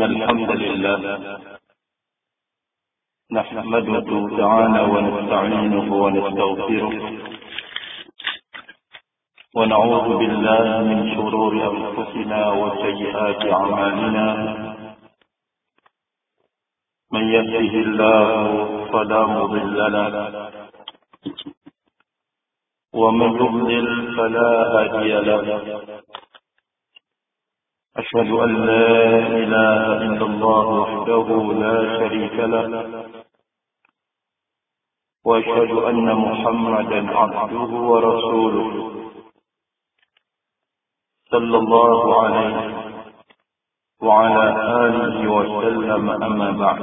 إن الحمد لله نحمده تعالى ونستعينه ونستغفره ونعوذ بالله من شرور أنفسنا وسيئات أعمالنا من يهده الله فلا مضل له ومن يضلل فلا هادي له أشهد أن لا إله إلا الله وحده لا شريك له وأشهد أن محمدا عبده ورسوله صلى الله عليه وعلى آله وسلم أما بعد.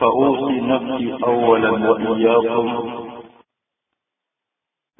فأوصي نفسي أولا وإياكم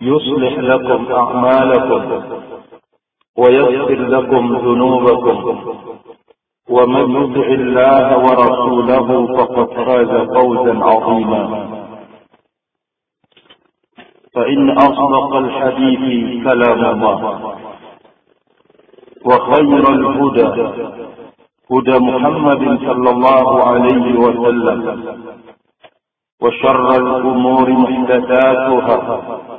يصلح لكم أعمالكم ويغفر لكم ذنوبكم ومن يطع الله ورسوله فقد فاز فوزا عظيما. فإن أصدق الحديث كلام الله وخير الهدى هدى محمد صلى الله عليه وسلم وشر الأمور محدثاتها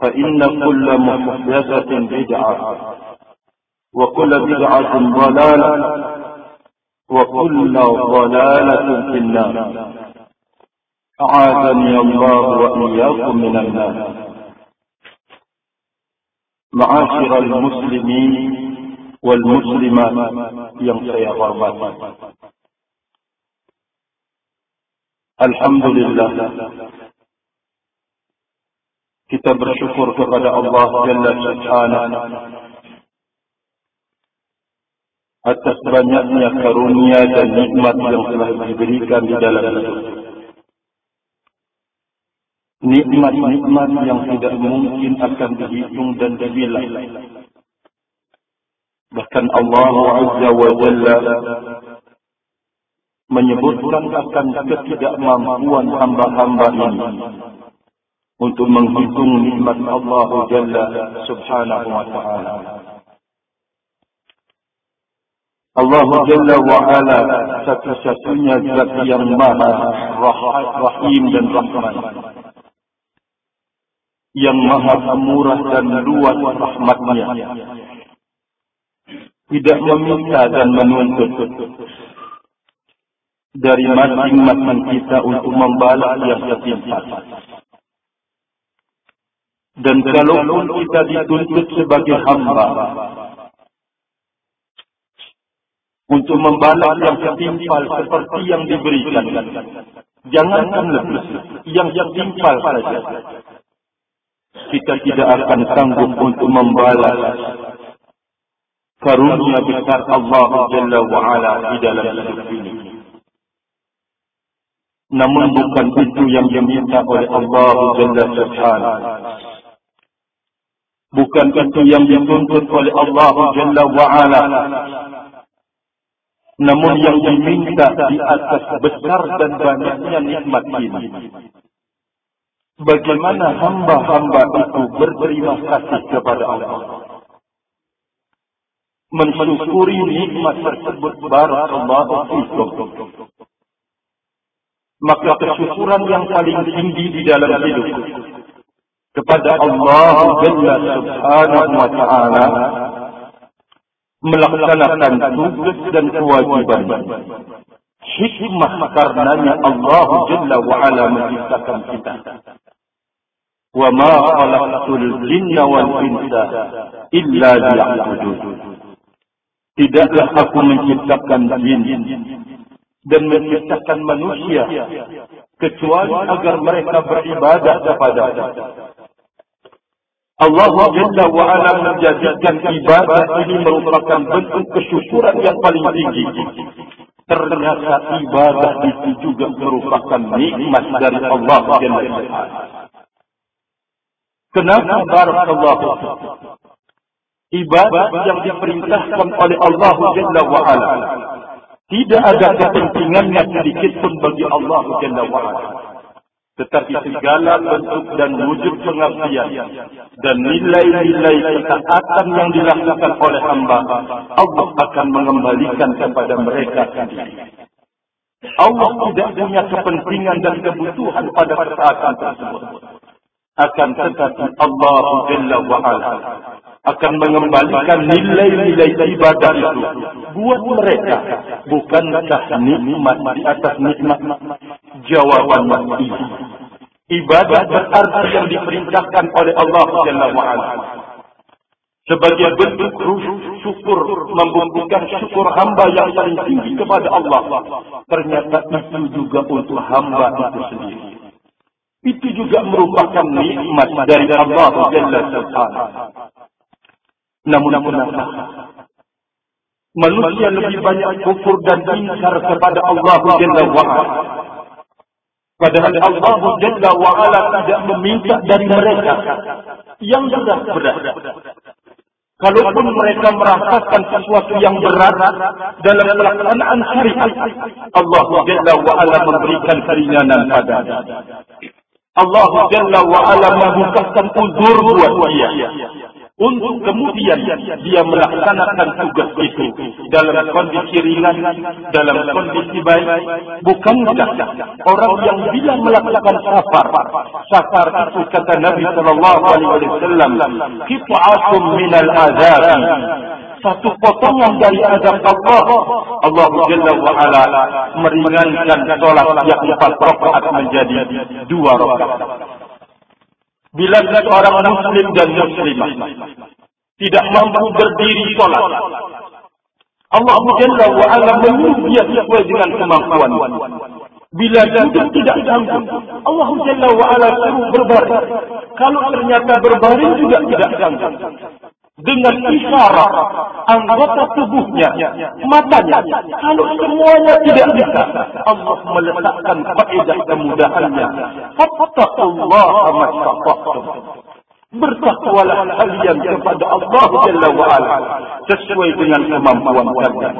فإن كل محدثة بدعة. وكل بدعة ضلالة. وكل ضلالة في النار. أعاذني الله وإياكم من النار. معاشر المسلمين والمسلمات yang saya hormati Alhamdulillah kita bersyukur kepada Allah Jalla Subhanahu atas banyaknya karunia dan nikmat yang telah diberikan di dalam hidup. Nikmat-nikmat yang tidak mungkin akan dihitung dan dibilang. Bahkan Allah Azza wa Jalla menyebutkan akan ketidakmampuan hamba-hamba ini untuk menghitung nikmat Allah Jalla Subhanahu wa taala. Allah Jalla wa ala satu-satunya zat yang maha rahim dan rahman. Yang maha pemurah dan luas rahmatnya. Tidak meminta dan menuntut dari masing-masing kita untuk membalas yang setimpal. Dan kalaupun kita dituntut sebagai hamba. untuk membalas yang setimpal seperti yang diberikan, jangankan lebih, yang setimpal saja. Kita tidak akan sanggup untuk membalas karunia besar Allah Jalla wa'ala di dalam hidup ini. Namun bukan itu yang diminta oleh Allah Jalla Subhanahu. Bukan itu yang dituntut oleh Allah Jalla wa'ala. Namun yang diminta di atas besar dan banyaknya nikmat ini. Bagaimana hamba-hamba itu berterima kasih kepada Allah. Mensyukuri nikmat tersebut barakallahu fikum maka kesyukuran yang paling tinggi di dalam hidup kepada Allah Jalla Subhanahu wa taala melaksanakan tugas dan kewajiban. Hikmah karenanya Allah Jalla wa'ala menciptakan kita. Wa ma khalaqtul jinna wal insa illa liya'budun. Tidaklah aku menciptakan jin dan menciptakan manusia kecuali agar mereka beribadah kepada Allah Jalla wa ala menjadikan ibadah ini merupakan bentuk kesyukuran yang paling tinggi. Ternyata ibadah itu juga merupakan nikmat dari Allah Jalla wa ala. Kenapa barakallahu ibadah yang diperintahkan oleh Allah Jalla wa ala tidak ada kepentingannya sedikit pun bagi Allah Jalla wa ala tetapi segala bentuk dan wujud pengabdian dan nilai-nilai ketaatan yang dilakukan oleh hamba, Allah akan mengembalikan kepada mereka sendiri. Allah tidak punya kepentingan dan kebutuhan pada ketaatan tersebut. Akan tetapi Allah Jalla wa'ala akan mengembalikan nilai-nilai ibadah itu buat mereka. Bukankah nikmat di atas nikmat? Jawabannya iya. Ibadah berarti yang diperintahkan oleh Allah Jalla wa'ala. Sebagai bentuk syukur, membuktikan syukur hamba yang paling tinggi kepada Allah. Ternyata itu juga untuk hamba itu sendiri. Itu juga merupakan nikmat dari Allah Jalla wa'ala. Namun kenapa? Manusia lebih banyak kufur dan ingkar kepada Allah Jalla wa'ala. Padahal Allah Jalla wa'ala tidak meminta dari mereka yang berat-berat. Kalaupun mereka merasakan sesuatu yang berat dalam pelaksanaan syariat, Allah Jalla wa'ala memberikan keringanan pada Allah Jalla wa'ala membukakan uzur buat dia untuk kemudian dia melaksanakan tugas itu dalam kondisi ringan, dalam kondisi baik. Bukankah orang yang bila melakukan safar, safar itu kata Nabi Shallallahu Alaihi Wasallam, kitaatum minal azab, satu potongan dari azab Allah. Allah Jalla wa ala meringankan sholat yang empat rakaat menjadi dua rakaat. Bila seorang muslim dan muslimah tidak mampu berdiri sholat, Allah Jalla wa ala menyuruh dia sesuai dengan kemampuan. Bila duduk tidak sanggup, Allah Jalla wa ala suruh berbaring. Kalau ternyata berbaring juga tidak sanggup dengan isyarat anggota tubuhnya, matanya. Kalau semuanya tidak bisa, Allah meletakkan faedah kemudahannya. Fattakullah mastata'tum. Bertakwalah kalian kepada Allah Jalla wa'ala. Sesuai dengan kemampuan kalian.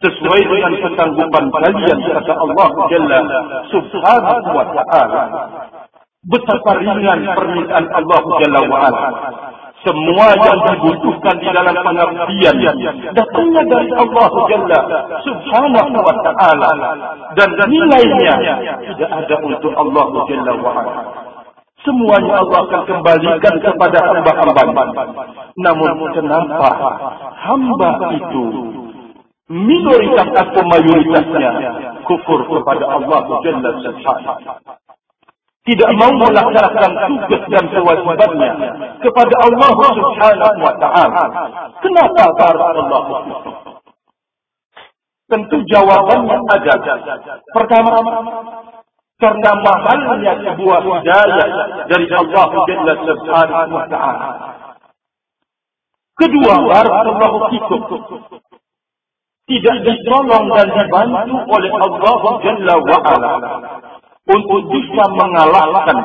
Sesuai dengan ketanggupan kalian. Kata Allah Jalla subhanahu wa ta'ala. Betapa ringan permintaan Allah Jalla wa'ala semua yang dibutuhkan di dalam pengabdian datangnya dari Allah Jalla Subhanahu wa taala dan nilainya tidak ada untuk Allah Jalla wa ala. Semuanya Allah akan kembalikan kepada hamba-hamba. Namun kenapa hamba itu minoritas atau mayoritasnya kufur kepada Allah Jalla Subhanahu tidak mau melaksanakan tugas dan kewajibannya kepada Allah Subhanahu wa taala. Kenapa barakallahu Tentu jawabannya ada. Pertama, karena mahalnya sebuah hidayah dari Allah Jalla Subhanahu wa taala. Kedua, barakallahu fikum. Tidak ditolong dan dibantu oleh Allah Jalla wa ala untuk bisa mengalahkan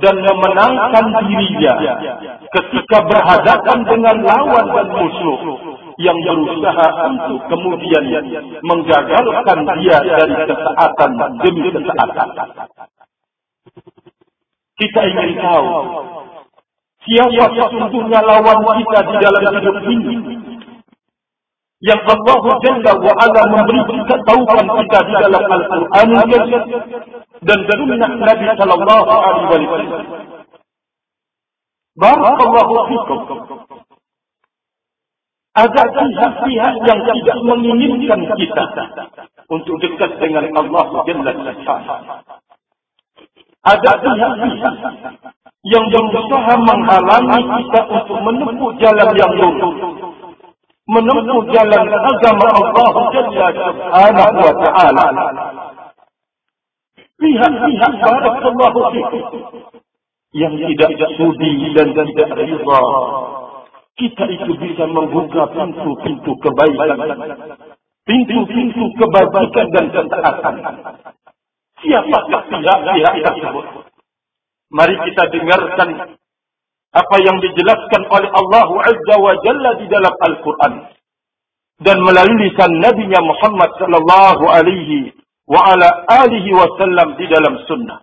dan memenangkan dirinya ketika berhadapan dengan lawan dan musuh yang berusaha untuk kemudian menggagalkan dia dari ketaatan demi ketaatan. Kita ingin tahu siapa sesungguhnya lawan kita di dalam hidup ini yang Allah Jalla wa Ala memberi ketahuan kita di dalam Al-Quran dan sunnah Nabi Sallallahu Alaihi Wasallam. Barakallahu fikum. Ada pihak-pihak yang tidak menginginkan kita untuk dekat dengan Allah Jalla Ada pihak-pihak yang berusaha menghalangi kita untuk menempuh jalan yang lurus. Menempuh jalan agama Allah Jalla Subhanahu wa Ta'ala. Pihak-pihak barakallahu fikum yang tidak sudi dan tidak rida. Kita itu bisa membuka pintu-pintu kebaikan. Pintu-pintu kebaikan dan ketaatan. Siapakah pihak-pihak tersebut? Mari kita dengarkan apa yang dijelaskan oleh Allah Azza wa Jalla di dalam Al-Quran. Dan melalui lisan Nabi Muhammad sallallahu alaihi wa ala alihi wasallam di dalam sunnah.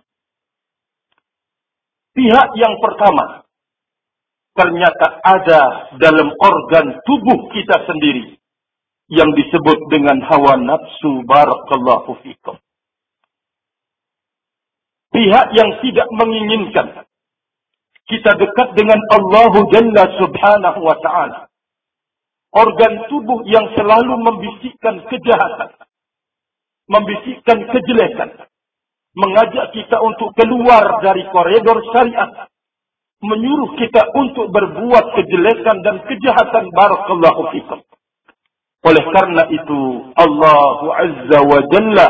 Pihak yang pertama, ternyata ada dalam organ tubuh kita sendiri yang disebut dengan hawa nafsu barakallahu fikum. Pihak yang tidak menginginkan kita dekat dengan Allah Jalla Subhanahu wa taala. Organ tubuh yang selalu membisikkan kejahatan, membisikkan kejelekan, mengajak kita untuk keluar dari koridor syariat, menyuruh kita untuk berbuat kejelekan dan kejahatan barakallahu fikum. Oleh karena itu Allah Azza wa Jalla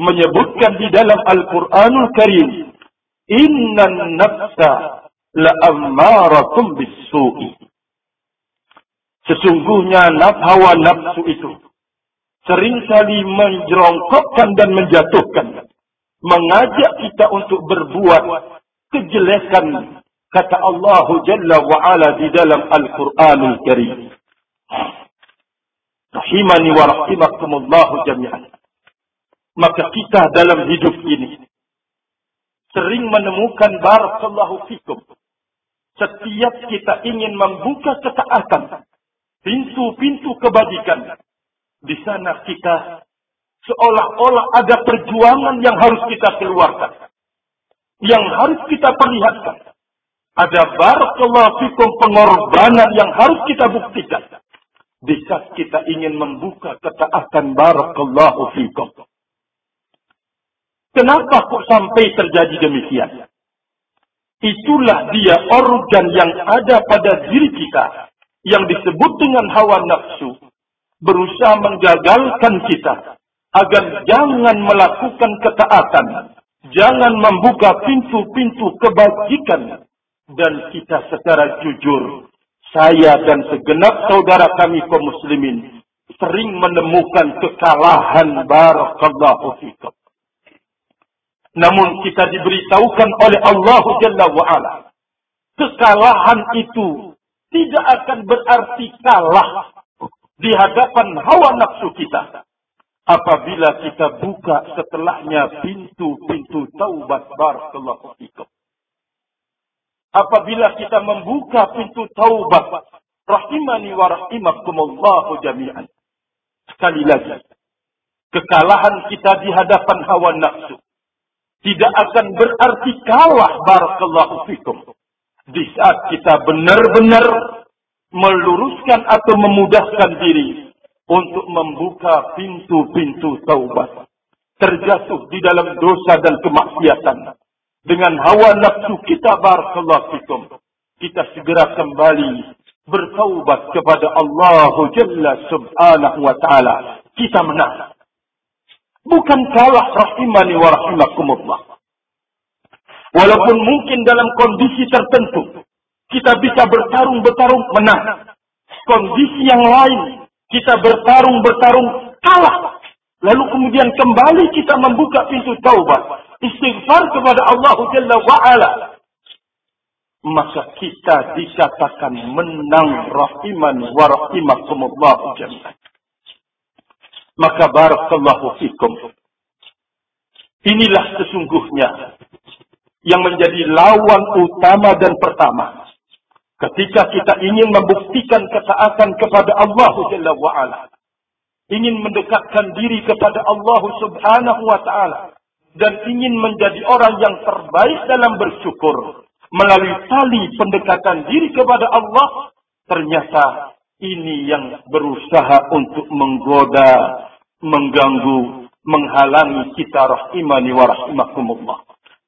menyebutkan di dalam Al-Qur'anul Karim, "Innan nafsa la'ammaratum bis-su'i." Sesungguhnya hawa nafsu itu sering kali menjerongkokkan dan menjatuhkan. Mengajak kita untuk berbuat kejelekan. Kata Allah Jalla wa'ala di dalam Al-Quranul Karim. Rahimani wa rahimakumullahu jami'an. Maka kita dalam hidup ini sering menemukan barakallahu fikum. Setiap kita ingin membuka ketaatan, pintu-pintu kebajikan, di sana kita seolah-olah ada perjuangan yang harus kita keluarkan. Yang harus kita perlihatkan. Ada barakallahu fikum pengorbanan yang harus kita buktikan. Di saat kita ingin membuka ketaatan barakallahu fikum. Kenapa kok sampai terjadi demikian? Itulah dia organ yang ada pada diri kita yang disebut dengan hawa nafsu berusaha menggagalkan kita agar jangan melakukan ketaatan, jangan membuka pintu-pintu kebajikan dan kita secara jujur saya dan segenap saudara kami kaum muslimin sering menemukan kekalahan barakallahu fikum. Namun kita diberitahukan oleh Allah Jalla wa'ala. Kekalahan itu tidak akan berarti kalah di hadapan hawa nafsu kita. Apabila kita buka setelahnya pintu-pintu taubat barakallahu fikum. Apabila kita membuka pintu taubat rahimani wa rahimakumullahu jami'an. Sekali lagi, kekalahan kita di hadapan hawa nafsu tidak akan berarti kalah barakallahu fikum. Di saat kita benar-benar meluruskan atau memudahkan diri untuk membuka pintu-pintu taubat. Terjatuh di dalam dosa dan kemaksiatan. Dengan hawa nafsu kita barakallahu fikum. Kita segera kembali bertaubat kepada Allah Jalla subhanahu wa ta'ala. Kita menang. Bukan kalah rahimani wa rahimakumullah. Walaupun mungkin dalam kondisi tertentu kita bisa bertarung-bertarung menang. Kondisi yang lain, kita bertarung-bertarung kalah. Lalu kemudian kembali kita membuka pintu taubat. Istighfar kepada Allah Jalla wa'ala. Maka kita dikatakan menang rahiman wa rahimakumullahu jami'an. Maka barakallahu fikum. Inilah sesungguhnya yang menjadi lawan utama dan pertama Ketika kita ingin membuktikan ketaatan kepada Allah Jalla wa'ala. Ingin mendekatkan diri kepada Allah subhanahu wa ta'ala. Dan ingin menjadi orang yang terbaik dalam bersyukur. Melalui tali pendekatan diri kepada Allah. Ternyata ini yang berusaha untuk menggoda, mengganggu, menghalangi kita rahimani wa rahimakumullah.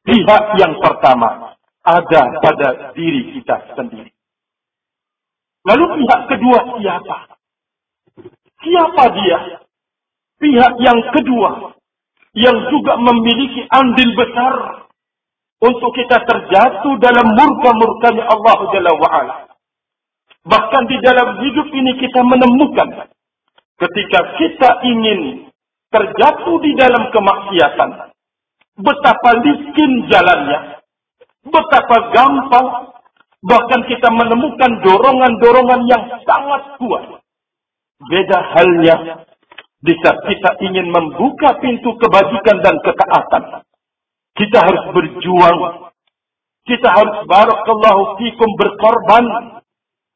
Pihak yang pertama ada pada diri kita sendiri. Lalu pihak kedua siapa? Siapa dia? Pihak yang kedua yang juga memiliki andil besar untuk kita terjatuh dalam murka-murkanya Allah Jalla wa'ala. Bahkan di dalam hidup ini kita menemukan ketika kita ingin terjatuh di dalam kemaksiatan, betapa licin jalannya, betapa gampang, bahkan kita menemukan dorongan-dorongan yang sangat kuat. Beda halnya di saat kita ingin membuka pintu kebajikan dan ketaatan. Kita harus berjuang. Kita harus barakallahu fikum berkorban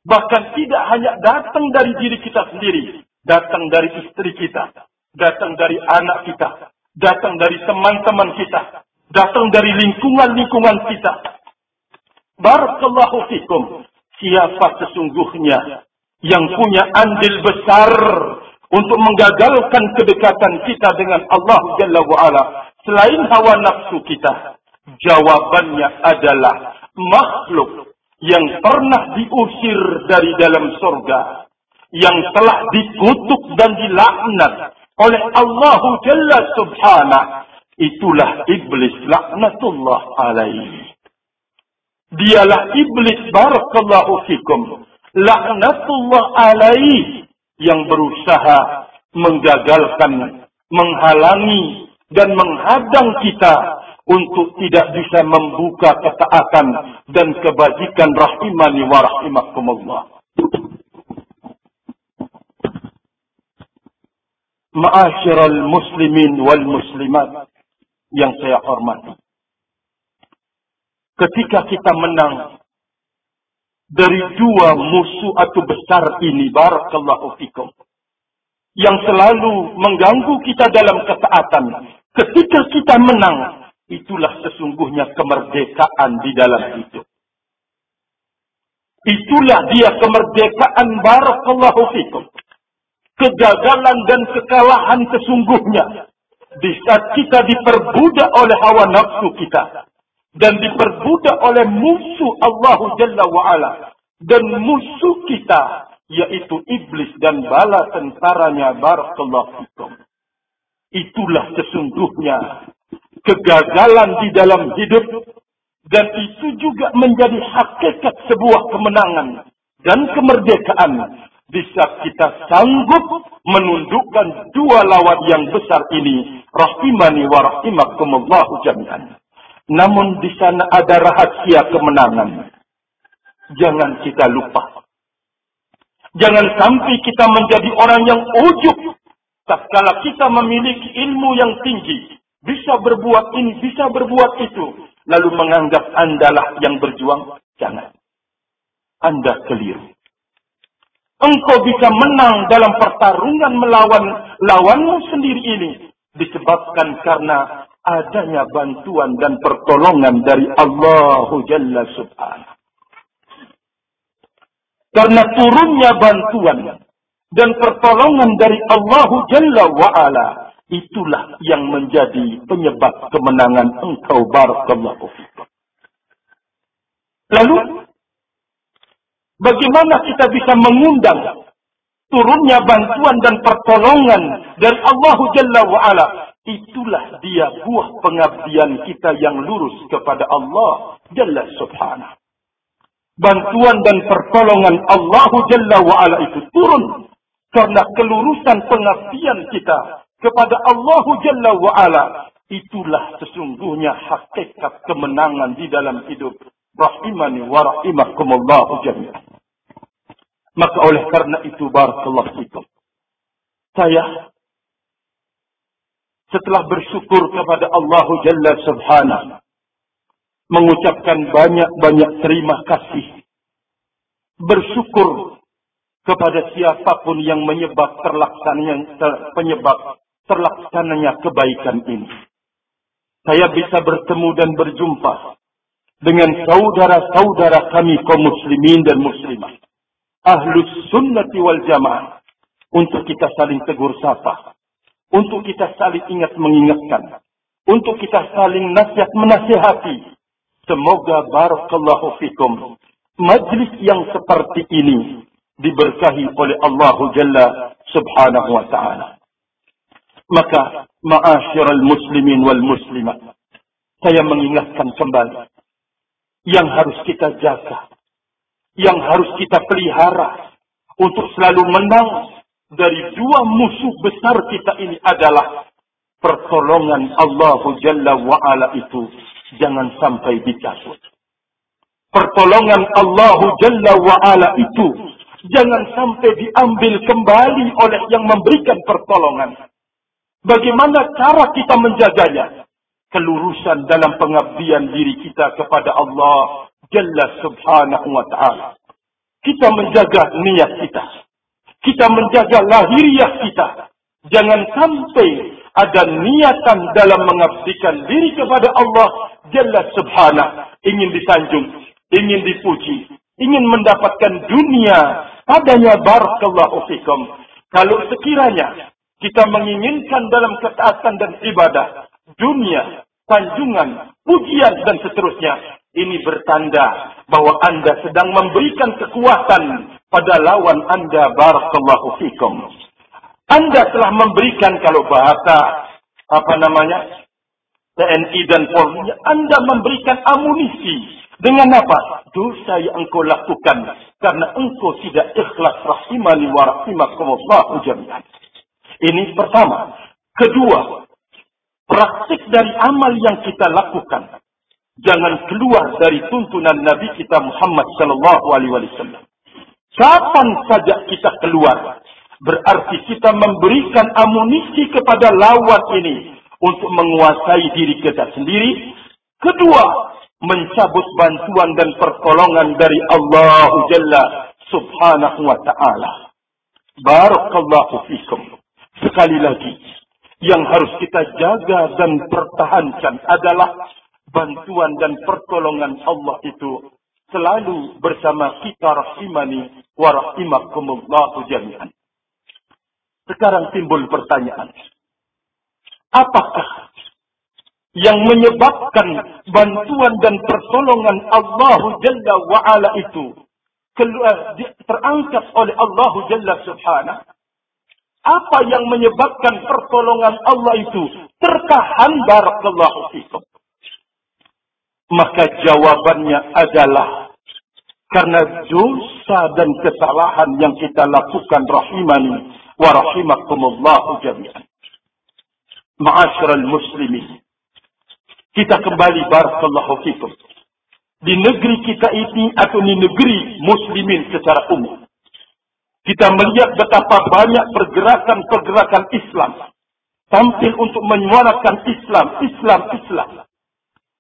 Bahkan tidak hanya datang dari diri kita sendiri. Datang dari istri kita. Datang dari anak kita. Datang dari teman-teman kita. Datang dari lingkungan-lingkungan kita. Barakallahu fikum. Siapa sesungguhnya yang punya andil besar untuk menggagalkan kedekatan kita dengan Allah Jalla wa'ala. Selain hawa nafsu kita. Jawabannya adalah makhluk yang pernah diusir dari dalam surga, yang telah dikutuk dan dilaknat oleh Allah Jalla Subhanahu, itulah iblis laknatullah. Dialah iblis barakallahu fikum, laknatullah alaihi yang berusaha menggagalkan, menghalangi dan menghadang kita untuk tidak bisa membuka ketaatan dan kebajikan rahimani wa rahimakumullah. Ma'asyiral muslimin wal muslimat yang saya hormati. Ketika kita menang dari dua musuh atau besar ini, barakallahu fikum, yang selalu mengganggu kita dalam ketaatan, ketika kita menang, Itulah sesungguhnya kemerdekaan di dalam hidup. Itulah dia kemerdekaan barakallahu fikum. Kegagalan dan kekalahan sesungguhnya. Di saat kita diperbudak oleh hawa nafsu kita. Dan diperbudak oleh musuh Allah Jalla wa'ala. Dan musuh kita. Yaitu iblis dan bala tentaranya barakallahu fikum. Itulah sesungguhnya kegagalan di dalam hidup dan itu juga menjadi hakikat sebuah kemenangan dan kemerdekaan bisa kita sanggup menundukkan dua lawan yang besar ini rahimani wa rahimakumullah jami'an namun di sana ada rahasia kemenangan jangan kita lupa jangan sampai kita menjadi orang yang ujub tatkala kita memiliki ilmu yang tinggi bisa berbuat ini, bisa berbuat itu, lalu menganggap Andalah yang berjuang, jangan. Anda keliru. Engkau bisa menang dalam pertarungan melawan lawanmu sendiri ini disebabkan karena adanya bantuan dan pertolongan dari Allah Jalla Subhanahu. Karena turunnya bantuan dan pertolongan dari Allah Jalla wa'ala Itulah yang menjadi penyebab kemenangan engkau barakallahu Lalu bagaimana kita bisa mengundang turunnya bantuan dan pertolongan dari Allah Jalla wa ala? Itulah dia buah pengabdian kita yang lurus kepada Allah Jalla Subhanahu. Bantuan dan pertolongan Allah Jalla wa ala itu turun karena kelurusan pengabdian kita kepada Allah Jalla wa'ala. Itulah sesungguhnya hakikat kemenangan di dalam hidup. Rahimani wa rahimakumullahu jami'an. Maka oleh karena itu barakallahu fikum. Saya setelah bersyukur kepada Allah Jalla Subhanahu mengucapkan banyak-banyak terima kasih bersyukur kepada siapa pun yang menyebab terlaksananya penyebab terlaksananya kebaikan ini. Saya bisa bertemu dan berjumpa dengan saudara-saudara kami kaum muslimin dan muslimah. ahlus sunnati wal jamaah untuk kita saling tegur sapa, untuk kita saling ingat mengingatkan, untuk kita saling nasihat menasihati. Semoga barakallahu fikum. Majlis yang seperti ini diberkahi oleh Allah Jalla subhanahu wa ta'ala. Maka ma'asyiral muslimin wal muslimat saya mengingatkan kembali. Yang harus kita jaga, yang harus kita pelihara. Untuk selalu menang dari dua musuh besar kita ini adalah pertolongan Allah Jalla wa'ala itu jangan sampai dicabut. Pertolongan Allah Jalla wa'ala itu jangan sampai diambil kembali oleh yang memberikan pertolongan. Bagaimana cara kita menjaganya? kelurusan dalam pengabdian diri kita kepada Allah Jalla subhanahu wa ta'ala. Kita menjaga niat kita. Kita menjaga lahiriah kita. Jangan sampai ada niatan dalam mengabdikan diri kepada Allah Jalla subhanahu. Ingin disanjung, ingin dipuji, ingin mendapatkan dunia padanya barakallahu fikum. Kalau sekiranya kita menginginkan dalam ketaatan dan ibadah, dunia, sanjungan, pujian, dan seterusnya. Ini bertanda bahwa Anda sedang memberikan kekuatan pada lawan Anda. Barakallahu fikum. Anda telah memberikan kalau bahasa apa namanya TNI dan Polri, Anda memberikan amunisi dengan apa? Dosa yang engkau lakukan karena engkau tidak ikhlas rahimani wa rahimakumullah jami'an. Ini pertama. Kedua, praktik dari amal yang kita lakukan jangan keluar dari tuntunan Nabi kita Muhammad sallallahu alaihi wasallam. Kapan saja kita keluar, berarti kita memberikan amunisi kepada lawan ini untuk menguasai diri kita sendiri. Kedua, mencabut bantuan dan pertolongan dari Allah Jalla Subhanahu wa taala. Barakallahu fikum. Sekali lagi, yang harus kita jaga dan pertahankan adalah bantuan dan pertolongan Allah itu selalu bersama kita rahimani wa rahimakumullahu jami'an. Sekarang timbul pertanyaan. Apakah yang menyebabkan bantuan dan pertolongan Allah Jalla wa'ala itu terangkat oleh Allah Jalla subhanahu apa yang menyebabkan pertolongan Allah itu tertahan barakallahu fikum? Maka jawabannya adalah karena dosa dan kesalahan yang kita lakukan rahimani wa rahimakumullahu jami'an. Ma'asyiral muslimin. Kita kembali barakallahu fikum. Di negeri kita ini atau di negeri muslimin secara umum kita melihat betapa banyak pergerakan-pergerakan Islam tampil untuk menyuarakan Islam, Islam, Islam.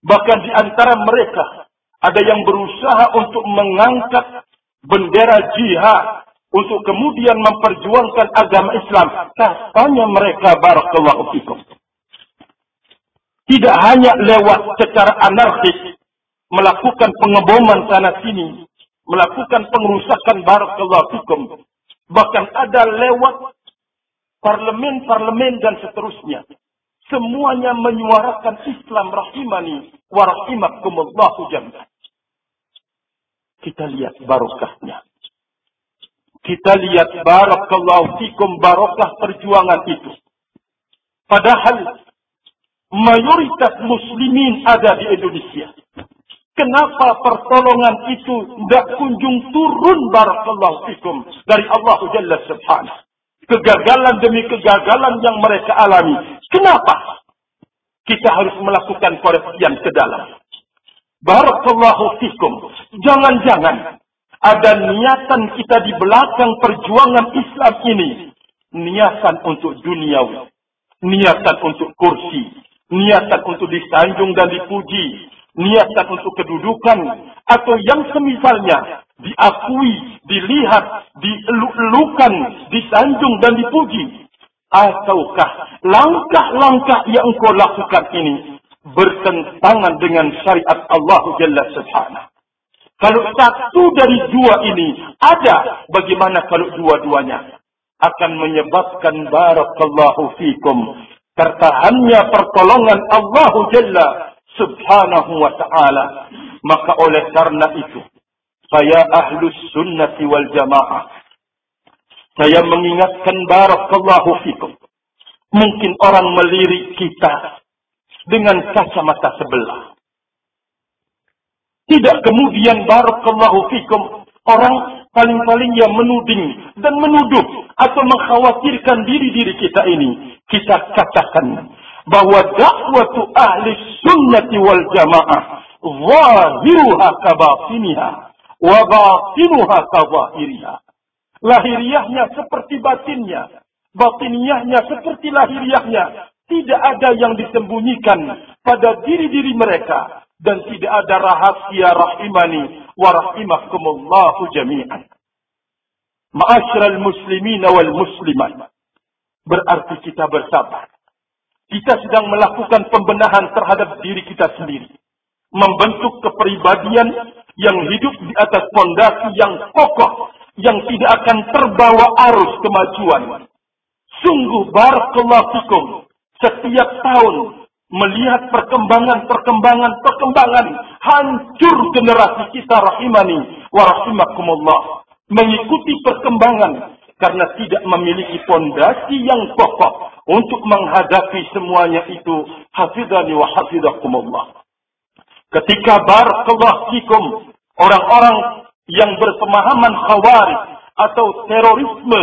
Bahkan di antara mereka ada yang berusaha untuk mengangkat bendera jihad untuk kemudian memperjuangkan agama Islam. Katanya mereka barakallahu fikum. Tidak hanya lewat secara anarkis melakukan pengeboman sana sini, melakukan pengerusakan barakallahu fikum, Bahkan ada lewat parlemen-parlemen dan seterusnya. Semuanya menyuarakan Islam rahimani wa jami'an. Kita lihat barokahnya. Kita lihat barakallahu fikum barokah perjuangan itu. Padahal mayoritas muslimin ada di Indonesia. Kenapa pertolongan itu tidak kunjung turun barakallahu fikum dari Allah Jalla Subhanahu. Kegagalan demi kegagalan yang mereka alami. Kenapa? Kita harus melakukan koreksian ke dalam. Barakallahu fikum. Jangan-jangan ada niatan kita di belakang perjuangan Islam ini. Niatan untuk duniawi. Niatan untuk kursi. Niatan untuk disanjung dan dipuji niatkan untuk kedudukan atau yang semisalnya diakui, dilihat, dieluk-elukan, disanjung dan dipuji ataukah langkah-langkah yang engkau lakukan ini bertentangan dengan syariat Allah Jalla Subhanahu Kalau satu dari dua ini ada, bagaimana kalau dua-duanya? Akan menyebabkan barakallahu fikum. Tertahannya pertolongan Allah Jalla subhanahu wa ta'ala. Maka oleh karena itu, saya ahlus sunnati wal jamaah. Saya mengingatkan barakallahu fikum. Mungkin orang melirik kita dengan kacamata sebelah. Tidak kemudian barakallahu fikum orang paling-paling yang menuding dan menuduh atau mengkhawatirkan diri-diri kita ini. Kita katakan bahwa dakwatu ahli sunnati wal jamaah zahiruha kabatiniha wa batinuha kawahiriha. Lahiriahnya seperti batinnya, batiniahnya seperti lahiriahnya. Tidak ada yang disembunyikan pada diri-diri mereka dan tidak ada rahasia rahimani wa rahimakumullahu jami'an. Ma'asyiral muslimin wal muslimat. Berarti kita bersabar. Kita sedang melakukan pembenahan terhadap diri kita sendiri. Membentuk kepribadian yang hidup di atas fondasi yang kokoh. Yang tidak akan terbawa arus kemajuan. Sungguh barakallahu fikum. Setiap tahun melihat perkembangan-perkembangan perkembangan hancur generasi kita rahimani wa rahimakumullah mengikuti perkembangan karena tidak memiliki pondasi yang kokoh untuk menghadapi semuanya itu hafizani wa hafizakumullah ketika barakallahu fikum orang-orang yang berpemahaman khawarij atau terorisme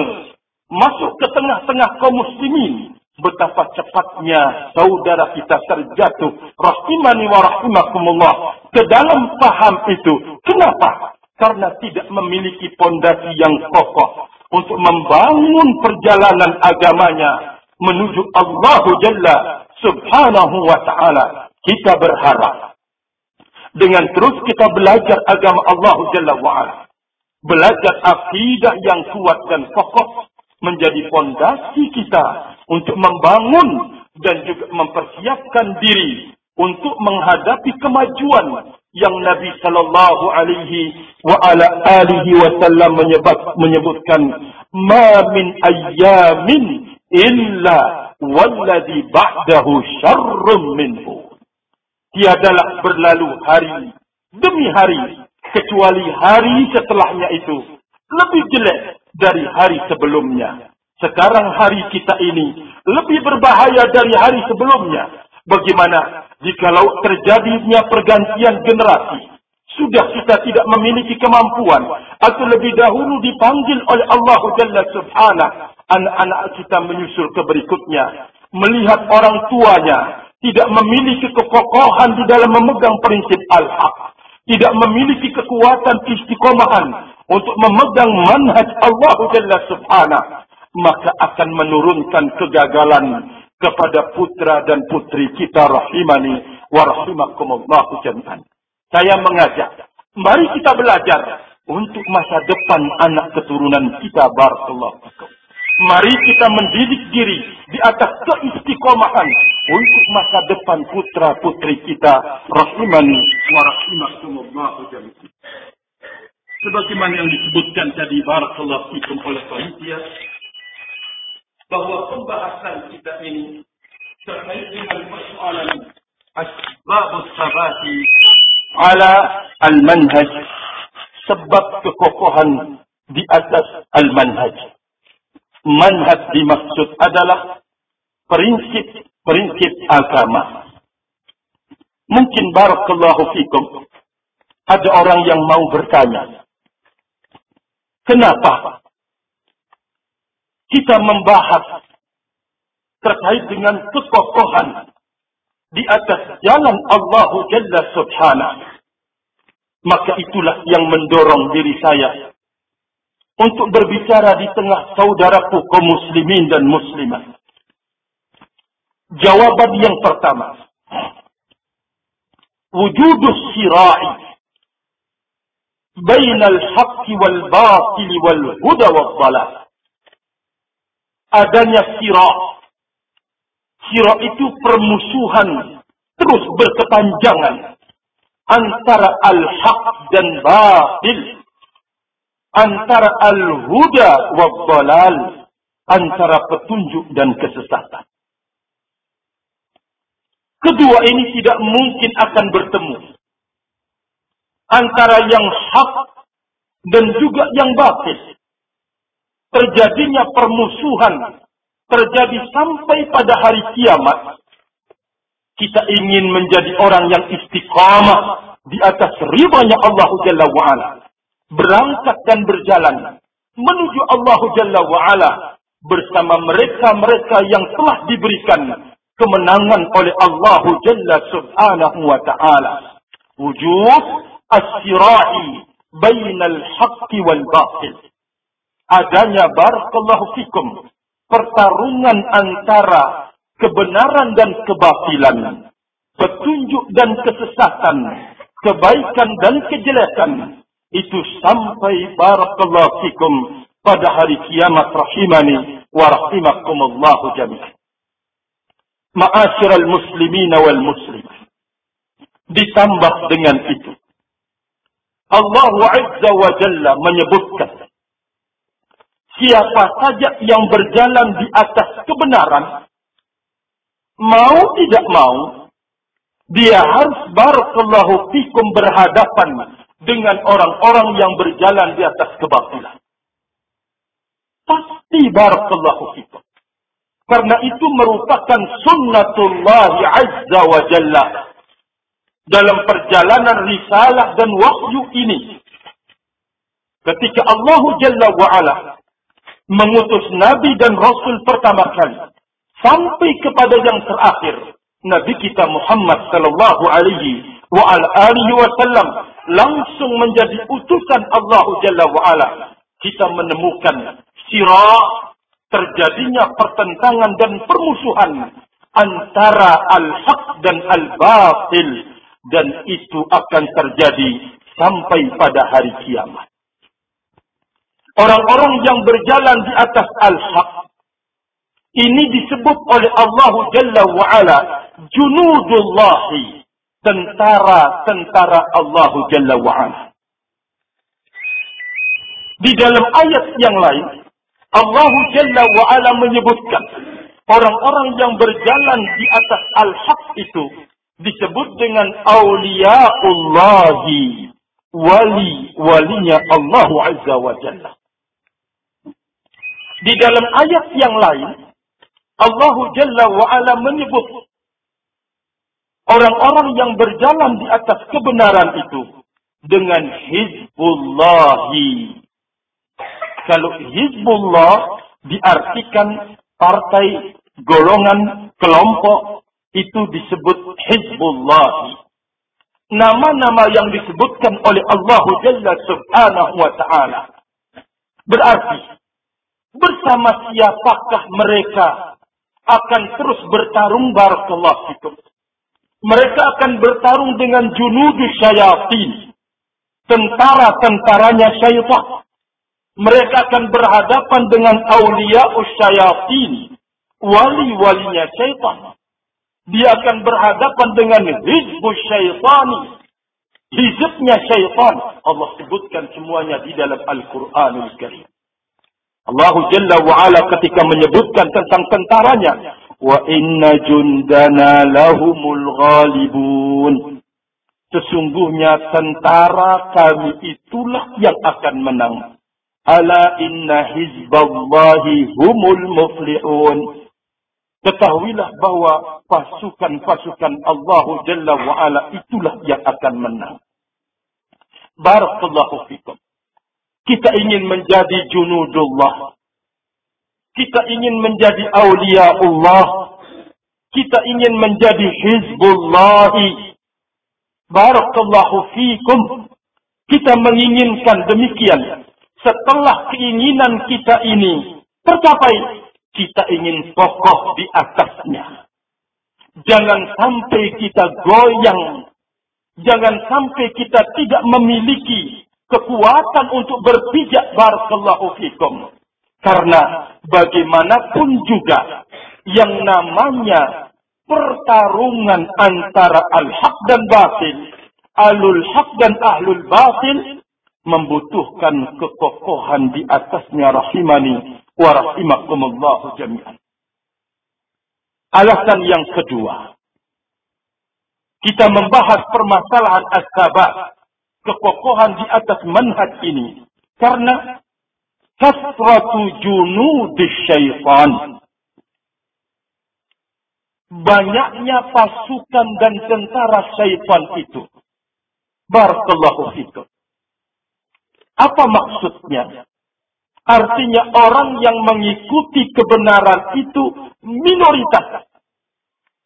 masuk ke tengah-tengah kaum muslimin betapa cepatnya saudara kita terjatuh rahimani wa rahimakumullah ke dalam paham itu. Kenapa? Karena tidak memiliki pondasi yang kokoh untuk membangun perjalanan agamanya menuju Allah Jalla Subhanahu wa taala. Kita berharap dengan terus kita belajar agama Allah Jalla wa ala. Belajar akidah yang kuat dan kokoh menjadi fondasi kita untuk membangun dan juga mempersiapkan diri untuk menghadapi kemajuan yang Nabi sallallahu alaihi wa ala alihi wasallam menyebut menyebutkan ma min ayyamin illa walladhi ba'dahu syarrun minhu tiadalah berlalu hari demi hari kecuali hari setelahnya itu lebih jelek dari hari sebelumnya sekarang hari kita ini lebih berbahaya dari hari sebelumnya. Bagaimana jikalau terjadinya pergantian generasi? Sudah kita tidak memiliki kemampuan atau lebih dahulu dipanggil oleh Allah Jalla Subhanahu anak-anak kita menyusul ke berikutnya melihat orang tuanya tidak memiliki kekokohan di dalam memegang prinsip al-haq. Tidak memiliki kekuatan istiqomahan untuk memegang manhaj Allah Jalla Subhanahu maka akan menurunkan kegagalan kepada putra dan putri kita rahimani wa rahimakumullah jami'an. Saya mengajak, mari kita belajar untuk masa depan anak keturunan kita barakallahu Mari kita mendidik diri di atas keistiqomahan untuk masa depan putra putri kita rahimani wa rahimakumullah. Sebagaimana yang disebutkan tadi barakallahu fikum oleh panitia bahwa pembahasan kita ini terkait dengan persoalan asbabus sabati ala al-manhaj sebab kekokohan di atas al-manhaj. Manhaj dimaksud adalah prinsip-prinsip agama. Mungkin barakallahu fikum ada orang yang mau bertanya. Kenapa kita membahas terkait dengan kekokohan di atas jalan Allah Jalla Subhanahu. Maka itulah yang mendorong diri saya untuk berbicara di tengah saudaraku kaum muslimin dan muslimat. Jawaban yang pertama. Wujudus sira'i bainal haqqi wal batil wal huda wal dalal adanya sirah. Sirah itu permusuhan terus berkepanjangan antara al-haq dan batil, antara al-huda wa dalal, antara petunjuk dan kesesatan. Kedua ini tidak mungkin akan bertemu. Antara yang hak dan juga yang batil. Terjadinya permusuhan terjadi sampai pada hari kiamat. Kita ingin menjadi orang yang istiqamah di atas ridhanya Allah Jalla wa'ala. Berangkat dan berjalan menuju Allah Jalla wa'ala bersama mereka-mereka yang telah diberikan kemenangan oleh Allah Jalla subhanahu wa ta'ala. Wujud as-sira'i bainal haqqi wal batil. Adanya barakallahu fikum pertarungan antara kebenaran dan kebatilan, petunjuk dan kesesatan, kebaikan dan kejelekan itu sampai barakallahu fikum pada hari kiamat rahimani wa rahimakumullahu jami'an. Ma'asyiral muslimin wal muslim. Ditambah dengan itu. Allah Azza wa Jalla menyebutkan siapa saja yang berjalan di atas kebenaran mau tidak mau dia harus barakallahu fikum berhadapan dengan orang-orang yang berjalan di atas kebatilan. Pasti barakallahu fikum. Karena itu merupakan sunnatullah azza wa jalla. Dalam perjalanan risalah dan wahyu ini. Ketika Allah Jalla wa'ala mengutus Nabi dan Rasul pertama kali. Sampai kepada yang terakhir. Nabi kita Muhammad sallallahu alaihi wa alihi wasallam langsung menjadi utusan Allah Jalla wa ala. Kita menemukan sirah terjadinya pertentangan dan permusuhan antara al-haq dan al-batil dan itu akan terjadi sampai pada hari kiamat. Orang-orang yang berjalan di atas al-haq ini disebut oleh Allah Jalla wa ala junudullahi tentara-tentara Allah Jalla wa ala. Di dalam ayat yang lain Allah Jalla wa ala menyebutkan orang-orang yang berjalan di atas al-haq itu disebut dengan auliyaullahi wali-walinya Allah Azza wa Jalla. Di dalam ayat yang lain Allah Jalla wa ala menyebut orang-orang yang berjalan di atas kebenaran itu dengan hizbullahi kalau Hizbullah diartikan partai, golongan, kelompok, itu disebut Hizbullah. Nama-nama yang disebutkan oleh Allah Jalla Subhanahu wa Ta'ala. Berarti, bersama siapakah mereka akan terus bertarung barakallahu fikum. Mereka akan bertarung dengan junudu syayatin. Tentara-tentaranya syaitan mereka akan berhadapan dengan aulia usyayatin, wali-walinya syaitan. Dia akan berhadapan dengan hizbu syaitani, hizbnya syaitan. Allah sebutkan semuanya di dalam Al-Quranul Karim. Allah Jalla wa'ala ketika menyebutkan tentang tentaranya. Wa inna jundana lahumul ghalibun. Sesungguhnya tentara kami itulah yang akan menang. Ala inna hizballahi humul muflihun. Ketahuilah bahwa pasukan-pasukan Allah Jalla wa'ala itulah yang akan menang. Barakallahu fikum. Kita ingin menjadi junudullah. Kita ingin menjadi awliya Allah. Kita ingin menjadi hizbullahi. Barakallahu fikum. Kita menginginkan demikian setelah keinginan kita ini tercapai, kita ingin kokoh di atasnya. Jangan sampai kita goyang. Jangan sampai kita tidak memiliki kekuatan untuk berpijak barakallahu fikum. Karena bagaimanapun juga yang namanya pertarungan antara al-haq dan batil Alul haq dan ahlul batil membutuhkan kekokohan di atasnya rahimani wa rahimakumullahu jami'an. Alasan yang kedua, kita membahas permasalahan as-sabat, kekokohan di atas manhaj ini karena kasratu junudis syaitan. Banyaknya pasukan dan tentara syaitan itu. Barakallahu fikum. Apa maksudnya? Artinya orang yang mengikuti kebenaran itu minoritas.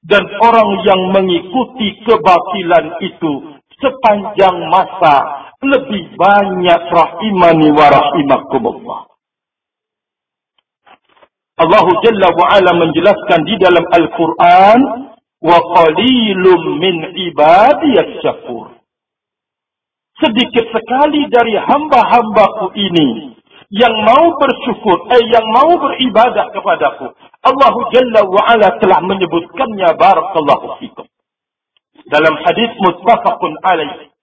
Dan orang yang mengikuti kebatilan itu sepanjang masa lebih banyak rahimani wa rahimakumullah. Allah Jalla wa Ala menjelaskan di dalam Al-Quran, qalilum min ibadiyas syakur. Sedikit sekali dari hamba-hambaku ini yang mau bersyukur, eh yang mau beribadah kepadaku. Allah Jalla wa Ala telah menyebutkannya barakallahu fikum. Dalam hadis muttafaqun alaih.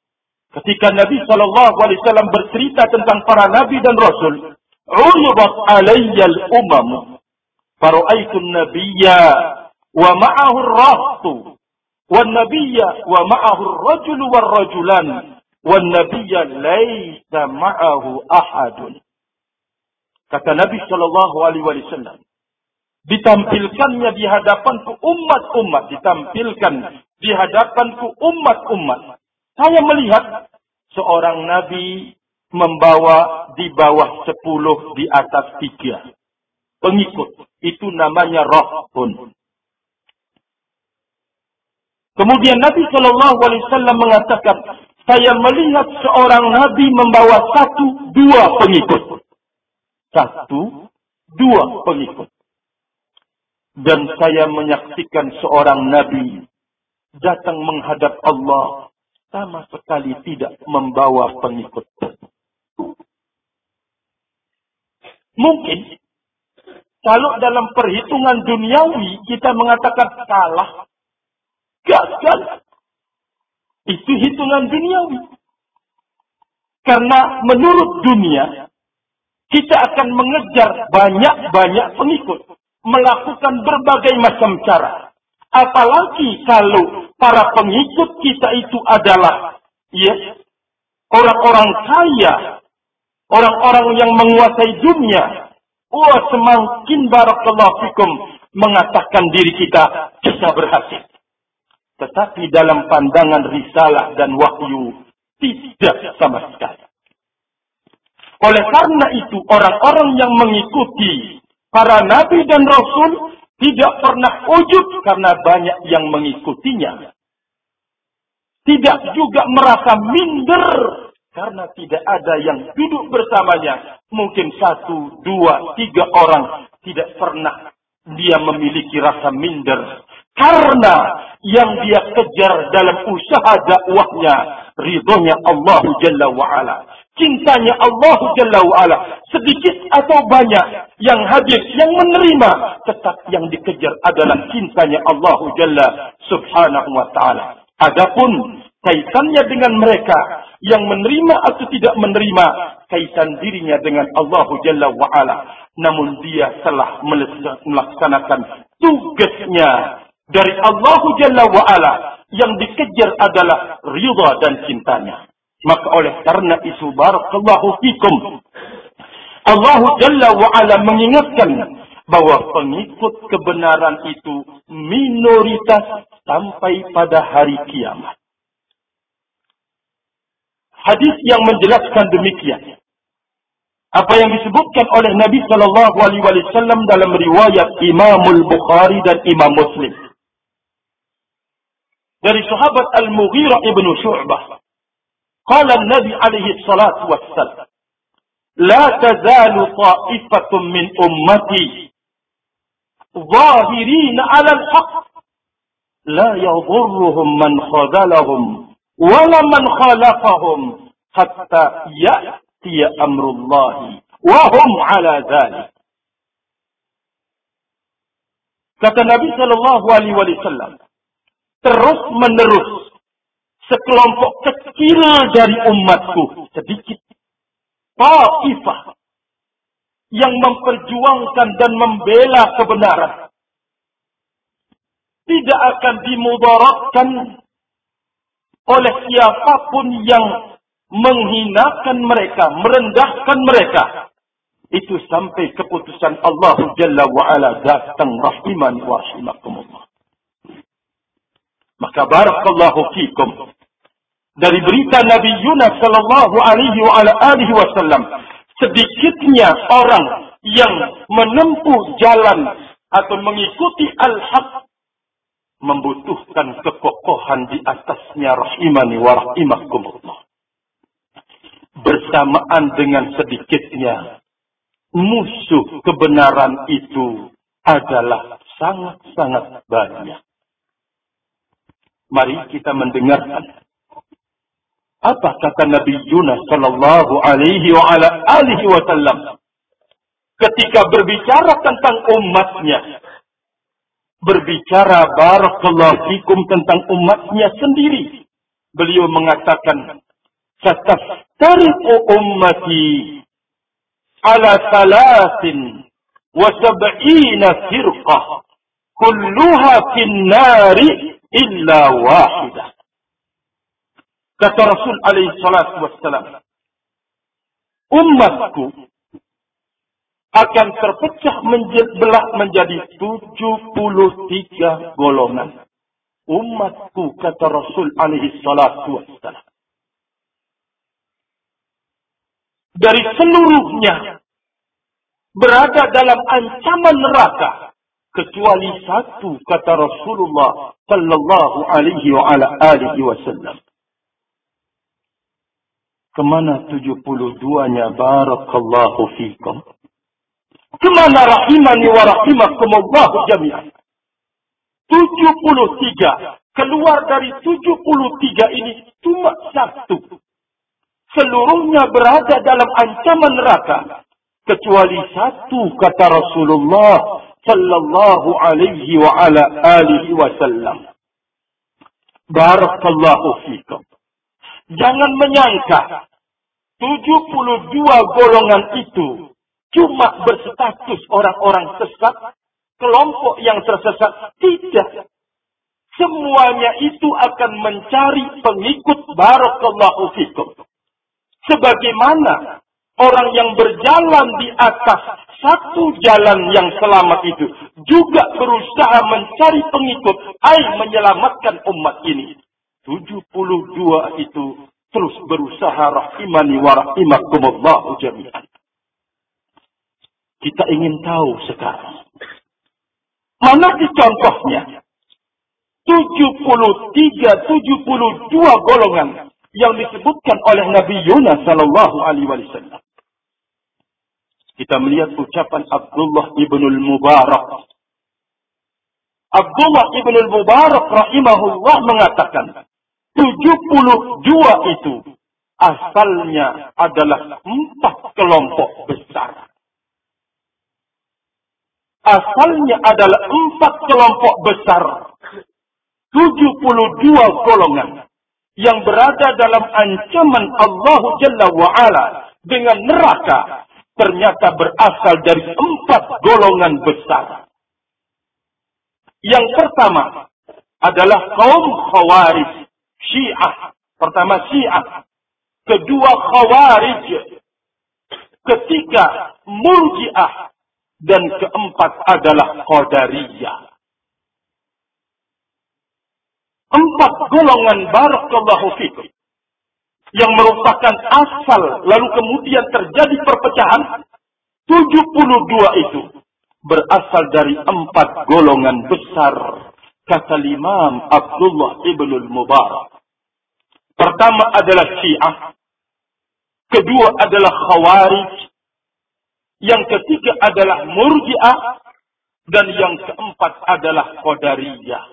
Ketika Nabi wasallam bercerita tentang para nabi dan rasul, "Uribat alayya al-umam, Faru'aitun nabiyya wa ma'ahu rahtu. Wan nabiyya wa ma'ahu rajulu war rajulan. Wan nabiyya laisa ma'ahu ahadun. Kata Nabi Shallallahu Alaihi Wasallam, ditampilkannya di hadapanku umat-umat, ditampilkan di hadapanku umat-umat. Saya melihat seorang nabi membawa di bawah sepuluh di atas tiga pengikut itu namanya rohun kemudian Nabi Shallallahu Alaihi Wasallam mengatakan saya melihat seorang nabi membawa satu, dua pengikut. Satu, dua pengikut. Dan saya menyaksikan seorang nabi datang menghadap Allah sama sekali tidak membawa pengikut. Mungkin kalau dalam perhitungan duniawi kita mengatakan kalah, gagal, itu hitungan duniawi. Karena menurut dunia, kita akan mengejar banyak-banyak pengikut. Melakukan berbagai macam cara. Apalagi kalau para pengikut kita itu adalah ya orang-orang kaya, orang-orang yang menguasai dunia. Wah, semakin barakallahu fikum mengatakan diri kita kita berhasil. Tetapi dalam pandangan risalah dan wahyu tidak sama sekali. Oleh karena itu orang-orang yang mengikuti para nabi dan rasul tidak pernah ujub karena banyak yang mengikutinya. Tidak juga merasa minder karena tidak ada yang duduk bersamanya. Mungkin satu, dua, tiga orang tidak pernah dia memiliki rasa minder karena yang dia kejar dalam usaha dakwahnya ridhonya Allah Jalla wa'ala. Cintanya Allah Jalla wa'ala. Sedikit atau banyak yang hadir, yang menerima. Tetap yang dikejar adalah cintanya Allah Jalla subhanahu wa ta'ala. Adapun kaitannya dengan mereka yang menerima atau tidak menerima kaitan dirinya dengan Allah Jalla wa'ala. Namun dia telah melaksanakan tugasnya dari Allah Jalla wa'ala yang dikejar adalah ridha dan cintanya. Maka oleh karena itu barakallahu fikum. Allah Jalla wa'ala mengingatkan bahwa pengikut kebenaran itu minoritas sampai pada hari kiamat Hadis yang menjelaskan demikian. Apa yang disebutkan oleh Nabi Shallallahu Alaihi Wasallam dalam riwayat Imamul Bukhari dan Imam Muslim dari sahabat Al-Mughirah ibnu Syu'bah. Qala Nabi alaihi salatu wassalam. La tazalu ta'ifatun min ummati ظاهرين على الحق لا يضرهم من خذلهم wala man khalafahum hatta ya'tiya amrullahi wa hum ala dhalik. Kata Nabi Shallallahu Alaihi Wasallam, terus menerus sekelompok kecil dari umatku sedikit taifah yang memperjuangkan dan membela kebenaran tidak akan dimudaratkan oleh siapa pun yang menghinakan mereka, merendahkan mereka. Itu sampai keputusan Allah Jalla wa'ala datang rahiman wa rahimakumullah. Maka barakallahu fikum. Dari berita Nabi Yunus sallallahu alaihi wa ala alihi wasallam. Sedikitnya orang yang menempuh jalan atau mengikuti al-haq membutuhkan kekokohan di atasnya rahimani wa rahimakumullah. Bersamaan dengan sedikitnya musuh kebenaran itu adalah sangat-sangat banyak. Mari kita mendengarkan apa kata Nabi Yunus sallallahu alaihi wa ala alihi wasallam ketika berbicara tentang umatnya. Berbicara barakallahu fikum tentang umatnya sendiri. Beliau mengatakan, "Sataftariqu ummati ala wa sab'ina firqah kulluha illa wahidah. Kata Rasul alaihi salatu wassalam, umatku akan terpecah belah menjadi 73 golongan. Umatku kata Rasul alaihi salatu wassalam. Dari seluruhnya berada dalam ancaman neraka kecuali satu kata Rasulullah sallallahu alaihi wa ala alihi wasallam. Ke mana 72-nya barakallahu fikum? Ke mana rahimani wa rahimakumullahu jami'an? 73. Keluar dari 73 ini cuma satu. Seluruhnya berada dalam ancaman neraka. Kecuali satu kata Rasulullah sallallahu alaihi wa ala alihi wasallam. Barakallahu fikum. Jangan menyangka 72 golongan itu cuma berstatus orang-orang sesat, kelompok yang tersesat. Tidak. Semuanya itu akan mencari pengikut barakallahu fikum. Sebagaimana orang yang berjalan di atas satu jalan yang selamat itu juga berusaha mencari pengikut air menyelamatkan umat ini. 72 itu terus berusaha rahimani wa rahimakumullahu jami'an. Kita ingin tahu sekarang. Mana contohnya? 73, 72 golongan yang disebutkan oleh Nabi Yunus sallallahu alaihi wasallam. Kita melihat ucapan Abdullah ibnul Mubarak. Abdullah ibnul Mubarak rahimahullah mengatakan, 72 itu asalnya adalah empat kelompok besar. Asalnya adalah empat kelompok besar. 72 golongan yang berada dalam ancaman Allah Jalla wa'ala dengan neraka ternyata berasal dari empat golongan besar. Yang pertama adalah kaum khawarij, syiah. Pertama syiah. Kedua khawarij. Ketiga murjiah. Dan keempat adalah qadariyah. Empat golongan barakallahu fikum yang merupakan asal lalu kemudian terjadi perpecahan 72 itu berasal dari empat golongan besar kata Imam Abdullah ibnul Mubarak pertama adalah Syiah kedua adalah Khawarij yang ketiga adalah Murji'ah dan yang keempat adalah Qadariyah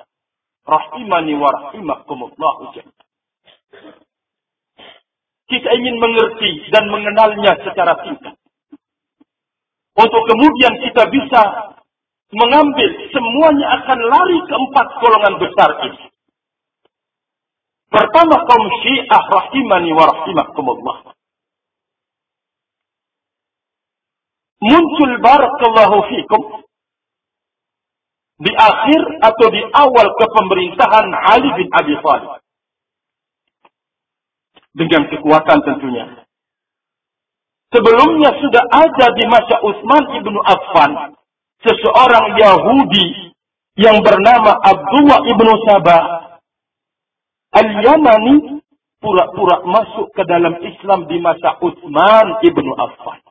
rahimani wa rahimakumullah jami'an kita ingin mengerti dan mengenalnya secara singkat. Untuk kemudian kita bisa mengambil semuanya akan lari ke empat golongan besar ini. Pertama kaum Syiah rahimani wa rahimakumullah. Muncul barakallahu fikum di akhir atau di awal kepemerintahan Ali bin Abi Thalib. Dengan kekuatan tentunya. Sebelumnya sudah ada di masa Utsman ibnu Affan seseorang Yahudi yang bernama Abdullah ibnu Sabah Al-Yamani pura-pura masuk ke dalam Islam di masa Utsman ibnu Affan.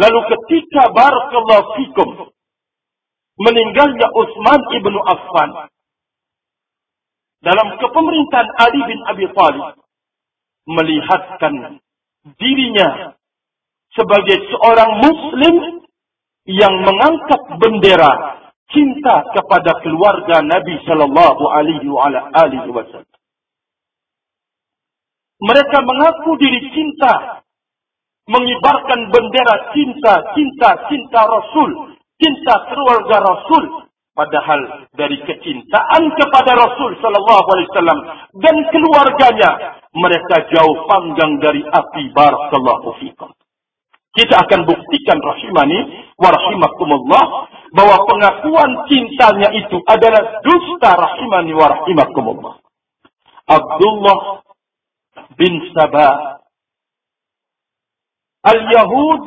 Lalu ketika barakallahu fikum meninggalnya Utsman ibnu Affan dalam kepemerintahan Ali bin Abi Thalib melihatkan dirinya sebagai seorang muslim yang mengangkat bendera cinta kepada keluarga Nabi Shallallahu Alaihi Wasallam. Mereka mengaku diri cinta, mengibarkan bendera cinta, cinta, cinta Rasul, cinta keluarga Rasul. Padahal dari kecintaan kepada Rasul Shallallahu Alaihi Wasallam dan keluarganya, mereka jauh panggang dari api barakallahu fikum. Kita akan buktikan rahimani wa rahimakumullah bahwa pengakuan cintanya itu adalah dusta rahimani wa rahimakumullah. Abdullah bin Sabah Al-Yahud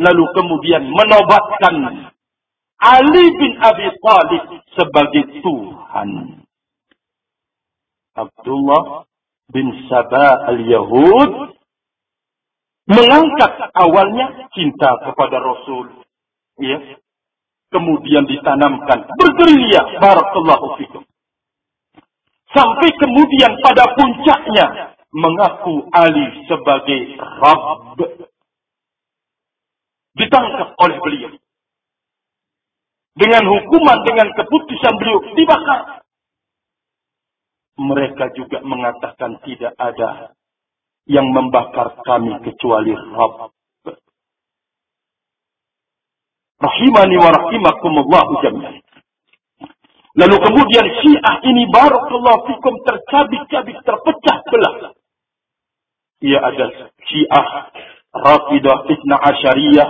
lalu kemudian menobatkan Ali bin Abi Thalib sebagai Tuhan. Abdullah bin Sabah al-Yahud mengangkat awalnya cinta kepada Rasul. Ya. Kemudian ditanamkan bergerilya barakallahu fikum. Sampai kemudian pada puncaknya mengaku Ali sebagai Rabb. Ditangkap oleh beliau. Dengan hukuman, dengan keputusan beliau dibakar. Mereka juga mengatakan tidak ada yang membakar kami kecuali Rabb. Rahimani wa rahimakumullah jami'an. Lalu kemudian Syiah ini barakallahu fikum tercabik-cabik terpecah belah. Ia ada Syiah Rafidah Fitna Asyariyah,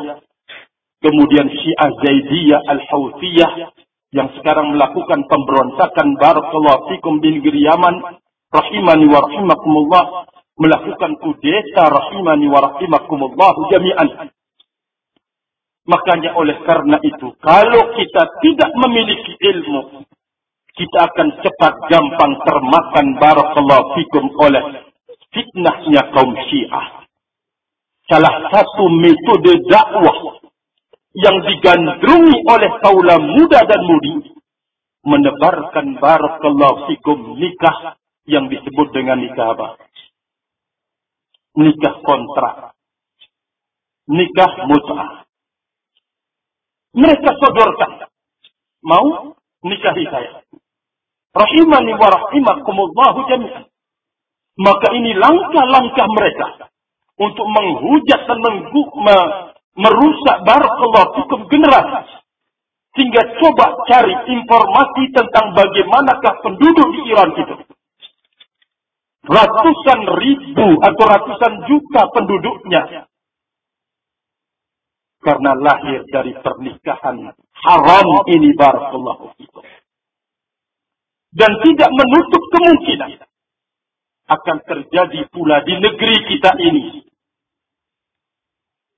kemudian Syiah Zaidiyah Al-Houthiyah yang sekarang melakukan pemberontakan barakallahu fikum di negeri rahimani wa rahimakumullah melakukan kudeta rahimani wa rahimakumullah jami'an. Makanya oleh karena itu, kalau kita tidak memiliki ilmu, kita akan cepat gampang termakan barakallahu fikum oleh fitnahnya kaum syiah. Salah satu metode dakwah yang digandrungi oleh kaula muda dan mudi, menebarkan barakallahu fikum nikah yang disebut dengan nikah apa? nikah kontrak, nikah mut'ah. Mereka sodorkan, mau nikahi saya. Rahimani wa rahimakumullahu jami'an. Maka ini langkah-langkah mereka untuk menghujat dan menggu, me, merusak barakallahu fikum generasi. Sehingga coba cari informasi tentang bagaimanakah penduduk di Iran itu. Ratusan ribu atau ratusan juta penduduknya. Karena lahir dari pernikahan haram ini barakallahu fikum. Dan tidak menutup kemungkinan akan terjadi pula di negeri kita ini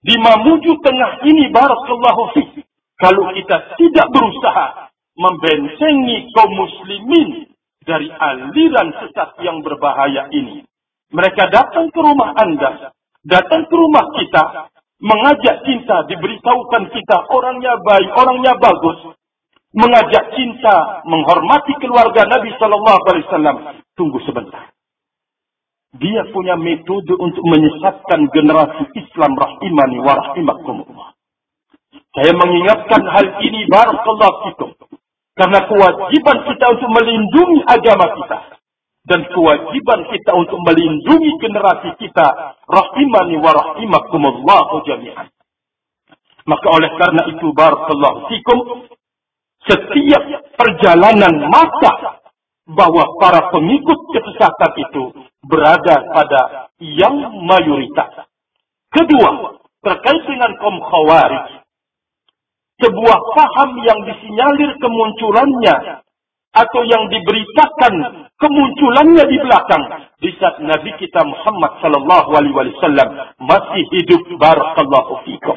di Mamuju Tengah ini barakallahu fikum kalau kita tidak berusaha membencengi kaum muslimin dari aliran sesat yang berbahaya ini. Mereka datang ke rumah Anda, datang ke rumah kita, mengajak cinta, diberitahukan kita orangnya baik, orangnya bagus, mengajak cinta, menghormati keluarga Nabi Shallallahu Alaihi Wasallam. Tunggu sebentar. Dia punya metode untuk menyesatkan generasi Islam rahimani wa rahimakumullah. Saya mengingatkan hal ini barakallahu fikum. Karena kewajiban kita untuk melindungi agama kita. Dan kewajiban kita untuk melindungi generasi kita. Rahimani wa rahimakumullahu jami'an. Maka oleh karena itu barakallahu fikum. Setiap perjalanan masa bahwa para pengikut kesesatan itu berada pada yang mayoritas. Kedua, terkait dengan kaum khawarij. Sebuah paham yang disinyalir kemunculannya atau yang diberitakan kemunculannya di belakang di saat Nabi kita Muhammad sallallahu alaihi wasallam masih hidup barakallahu fikum.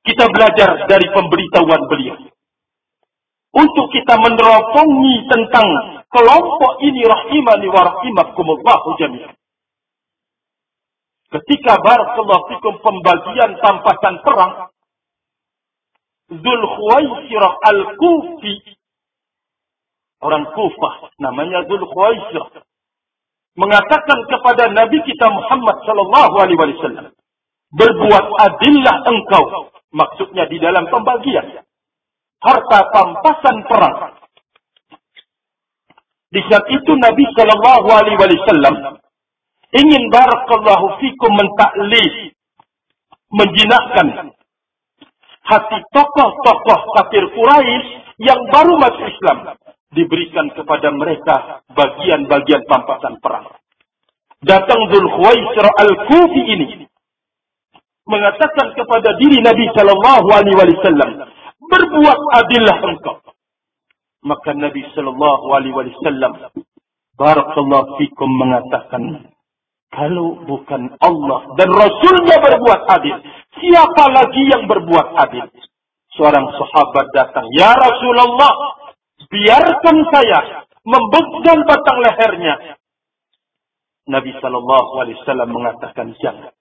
Kita belajar dari pemberitahuan beliau untuk kita meneropongi tentang kelompok ini rahimani wa rahimakumullahu jami'an. Ketika barakallahu fikum pembagian tampasan perang, Zul Khuwaisirah Al-Kufi, orang Kufah, namanya Zul Khuwaisirah, mengatakan kepada Nabi kita Muhammad sallallahu alaihi wasallam, berbuat adillah engkau, maksudnya di dalam pembagian harta pampasan perang. Di saat itu Nabi Shallallahu Alaihi Wasallam ingin barakallahu fikum mentaklif, menjinakkan hati tokoh-tokoh kafir Quraisy yang baru masuk Islam diberikan kepada mereka bagian-bagian pampasan perang. Datang Zulkhuwaisir al-Kufi ini mengatakan kepada diri Nabi Shallallahu Alaihi Wasallam, berbuat adillah engkau. Maka Nabi Shallallahu Alaihi Wasallam, Barakallahu fikum mengatakan, kalau bukan Allah dan Rasulnya berbuat adil, siapa lagi yang berbuat adil? Seorang sahabat datang, Ya Rasulullah, biarkan saya membegal batang lehernya. Nabi Shallallahu Alaihi Wasallam mengatakan jangan.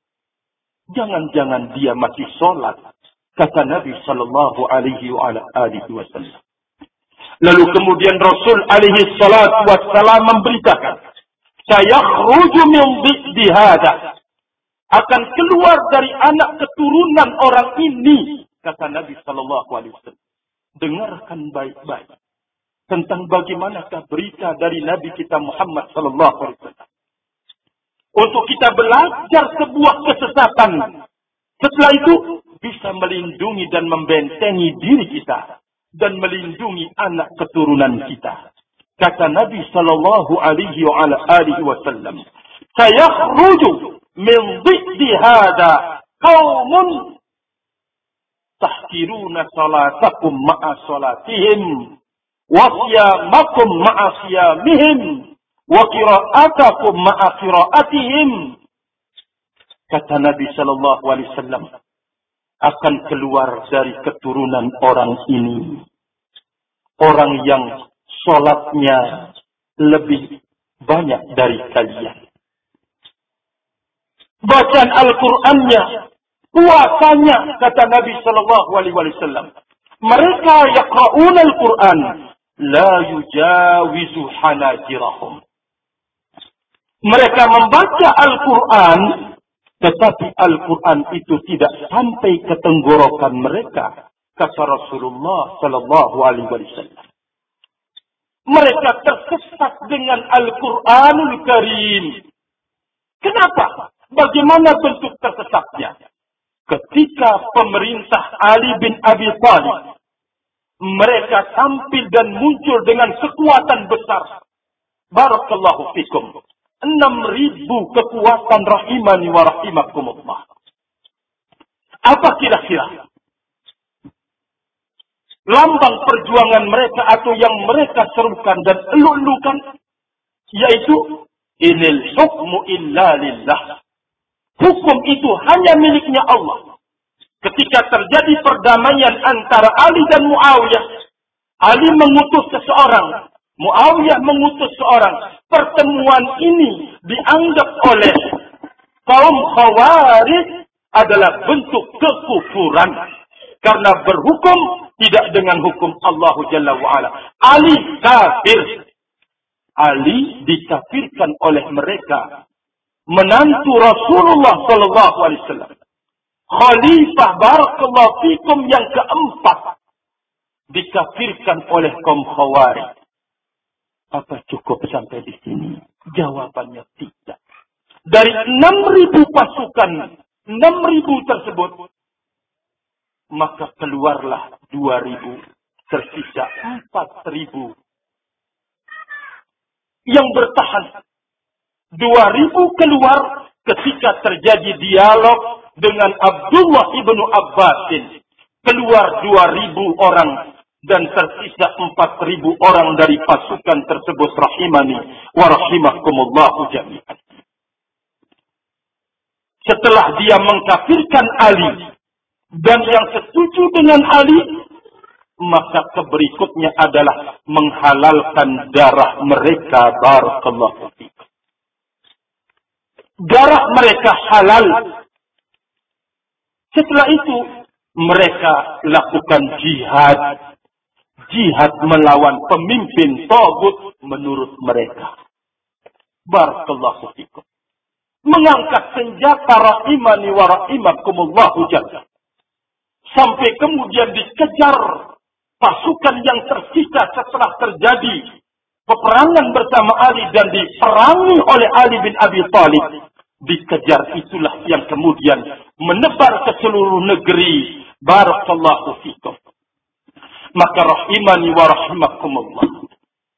Jangan-jangan dia masih sholat. Kata Nabi Sallallahu Alaihi Wasallam. Lalu kemudian Rasul alaihi salatu wassalam memberitakan. Saya min bihada. Akan keluar dari anak keturunan orang ini. Kata Nabi Sallallahu Alaihi Wasallam. Dengarkan baik-baik. Tentang bagaimanakah berita dari Nabi kita Muhammad Sallallahu Alaihi Wasallam. Untuk kita belajar sebuah kesesatan. Setelah itu bisa melindungi dan membentengi diri kita dan melindungi anak keturunan kita. Kata Nabi sallallahu alaihi wasallam, "Sayakhruju min dhiddi hada qaumun tahkiruna salatakum ma'a salatihim wa siyamakum ma'a siyamihim wa qira'atakum ma'a qira'atihim." Kata Nabi sallallahu alaihi wasallam, akan keluar dari keturunan orang ini. Orang yang sholatnya lebih banyak dari kalian. Bacaan Al-Qur'annya, puasanya, kata Nabi Shallallahu Alaihi Wasallam. Mereka yaqra'un Al-Qur'an, la yujawizu hanajirahum. Mereka membaca Al-Quran tetapi Al-Quran itu tidak sampai ke tenggorokan mereka. Kata Rasulullah Sallallahu Alaihi Wasallam. Mereka tersesat dengan Al-Quranul Karim. Kenapa? Bagaimana bentuk tersesatnya? Ketika pemerintah Ali bin Abi Thalib mereka tampil dan muncul dengan kekuatan besar. Barakallahu fikum enam ribu kekuatan rahimani wa rahimakumullah. Apa kira-kira? Lambang perjuangan mereka atau yang mereka serukan dan elulukan yaitu inil hukmu illa lillah. Hukum itu hanya miliknya Allah. Ketika terjadi perdamaian antara Ali dan Muawiyah, Ali mengutus seseorang Muawiyah mengutus seorang. Pertemuan ini dianggap oleh kaum khawarij adalah bentuk kekufuran. Karena berhukum tidak dengan hukum Allah Jalla wa'ala. Ali kafir. Ali dikafirkan oleh mereka. Menantu Rasulullah Sallallahu Alaihi Wasallam. Khalifah Barakallahu Fikum yang keempat. Dikafirkan oleh kaum khawarij. Apa cukup sampai di sini? Jawabannya tidak. Dari 6.000 pasukan, 6.000 tersebut, maka keluarlah 2.000, tersisa 4.000 yang bertahan. 2000 keluar ketika terjadi dialog dengan Abdullah ibnu Abbasin. Keluar 2000 orang dan tersisa 4000 orang dari pasukan tersebut rahimani wa rahimakumullahu jami'an. Setelah dia mengkafirkan Ali dan yang setuju dengan Ali, maka keberikutnya adalah menghalalkan darah mereka barakallahu. Darah mereka halal. Setelah itu mereka lakukan jihad. Jihad melawan pemimpin togut menurut mereka. Barakallahu fikum. Mengangkat senjata rahimani wa rahimakumullahu jalla. Sampai kemudian dikejar pasukan yang tersisa setelah terjadi peperangan bersama Ali dan diperangi oleh Ali bin Abi Thalib. Dikejar itulah yang kemudian menebar ke seluruh negeri. Barakallahu fikum. Maka rahimani wa rahimakumullah.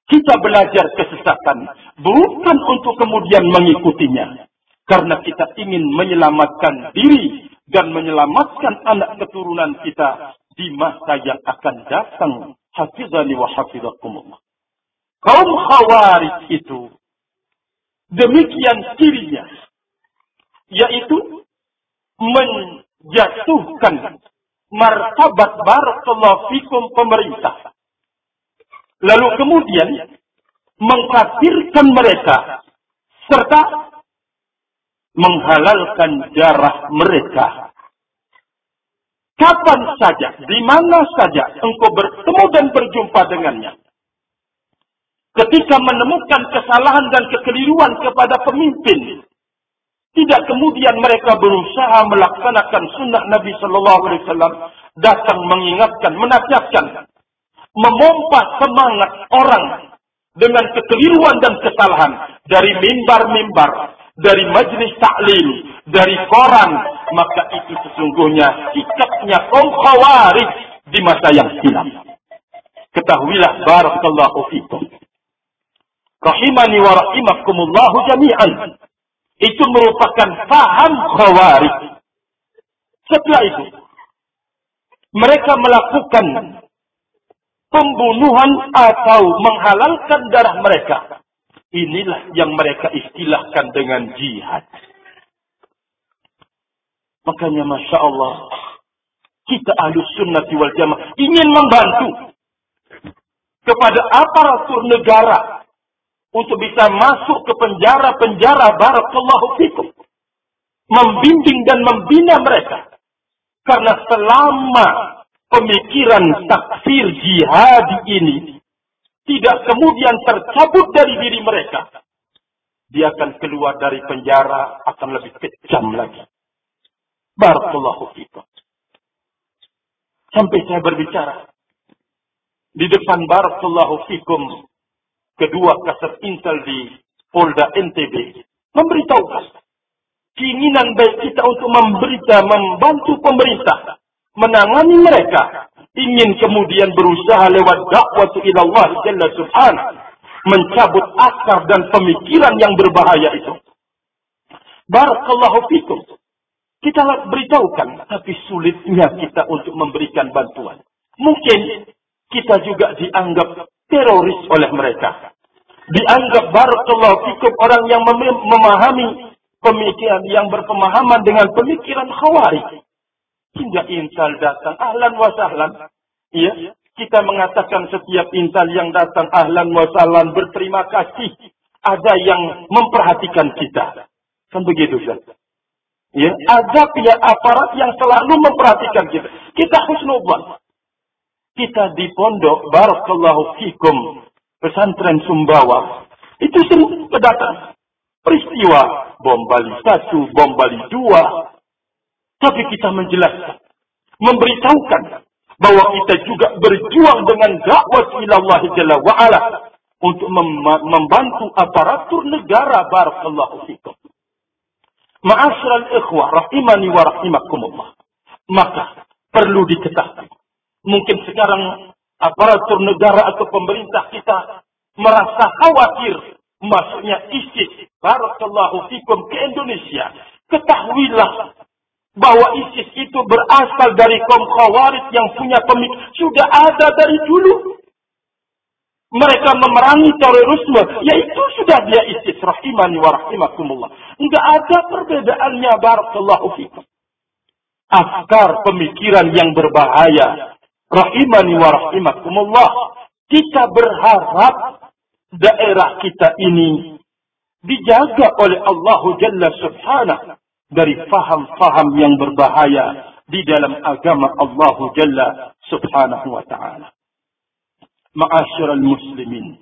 Kita belajar kesesatan bukan untuk kemudian mengikutinya. Karena kita ingin menyelamatkan diri dan menyelamatkan anak keturunan kita di masa yang akan datang. Hafizani wa hafizakumullah. Kaum khawarij itu demikian cirinya. Yaitu menjatuhkan martabat barakallahu fikum pemerintah. Lalu kemudian mengkafirkan mereka serta menghalalkan darah mereka Kapan saja, di mana saja engkau bertemu dan berjumpa dengannya. Ketika menemukan kesalahan dan kekeliruan kepada pemimpin, tidak kemudian mereka berusaha melaksanakan sunnah Nabi Shallallahu Alaihi Wasallam datang mengingatkan, menasihatkan, memompa semangat orang dengan kekeliruan dan kesalahan dari mimbar-mimbar, dari majlis taklim, dari koran, maka itu sesungguhnya sikapnya kaum khawarij di masa yang silam. Ketahuilah barakallahu fikum. Rahimani wa rahimakumullahu jami'an. Itu merupakan paham khawarij. Setelah itu, mereka melakukan pembunuhan atau menghalalkan darah mereka. Inilah yang mereka istilahkan dengan jihad. Makanya Masya Allah. Kita ahli sunnati wal jamaah ingin membantu kepada aparatur negara untuk bisa masuk ke penjara-penjara barakallahu fikum. Membimbing dan membina mereka. Karena selama pemikiran takfir jihad ini tidak kemudian tercabut dari diri mereka, dia akan keluar dari penjara akan lebih kejam lagi. Barakallahu fikum. Sampai saya berbicara di depan barakallahu fikum kedua kasat intel di Polda NTB memberitahukan keinginan baik kita untuk memberita membantu pemerintah menangani mereka ingin kemudian berusaha lewat dakwah ila Allah Jalla Subhanahu mencabut akar dan pemikiran yang berbahaya itu. Barakallahu fikum. Kita beritahukan, tapi sulitnya kita untuk memberikan bantuan. Mungkin kita juga dianggap teroris oleh mereka. Dianggap barakallahu fikum orang yang memahami pemikiran yang berpemahaman dengan pemikiran khawarij. Hingga intal datang, ahlan wa sahlan. Ya, kita mengatakan setiap intal yang datang ahlan wa sahlan berterima kasih. Ada yang memperhatikan kita. Kan begitu, Ustaz? Ya, ada pihak aparat yang selalu memperhatikan kita. Kita husnudzan. Kita di pondok barakallahu fikum pesantren Sumbawa itu sering kedatang peristiwa bom Bali satu, bom Bali dua. Tapi kita menjelaskan, memberitahukan bahwa kita juga berjuang dengan dakwah ilallah jalla wa untuk membantu aparatur negara barakallahu fikum. Ma'asral ikhwah rahimani wa rahimakumullah. Maka perlu diketahui. Mungkin sekarang aparatur negara atau pemerintah kita merasa khawatir masuknya ISIS, Barakallahu fikum ke Indonesia, ketahuilah bahwa ISIS itu berasal dari kaum khawarij yang punya pemik sudah ada dari dulu. Mereka memerangi terorisme, yaitu sudah dia ISIS rahimani wa rahimakumullah. Enggak ada perbedaannya barakallahu fikum. Afkar pemikiran yang berbahaya rahimani wa rahimakumullah. Kita berharap daerah kita ini dijaga oleh Allah Jalla Subhanahu dari faham-faham yang berbahaya di dalam agama Allah Jalla Subhanahu wa taala. Ma'asyiral muslimin,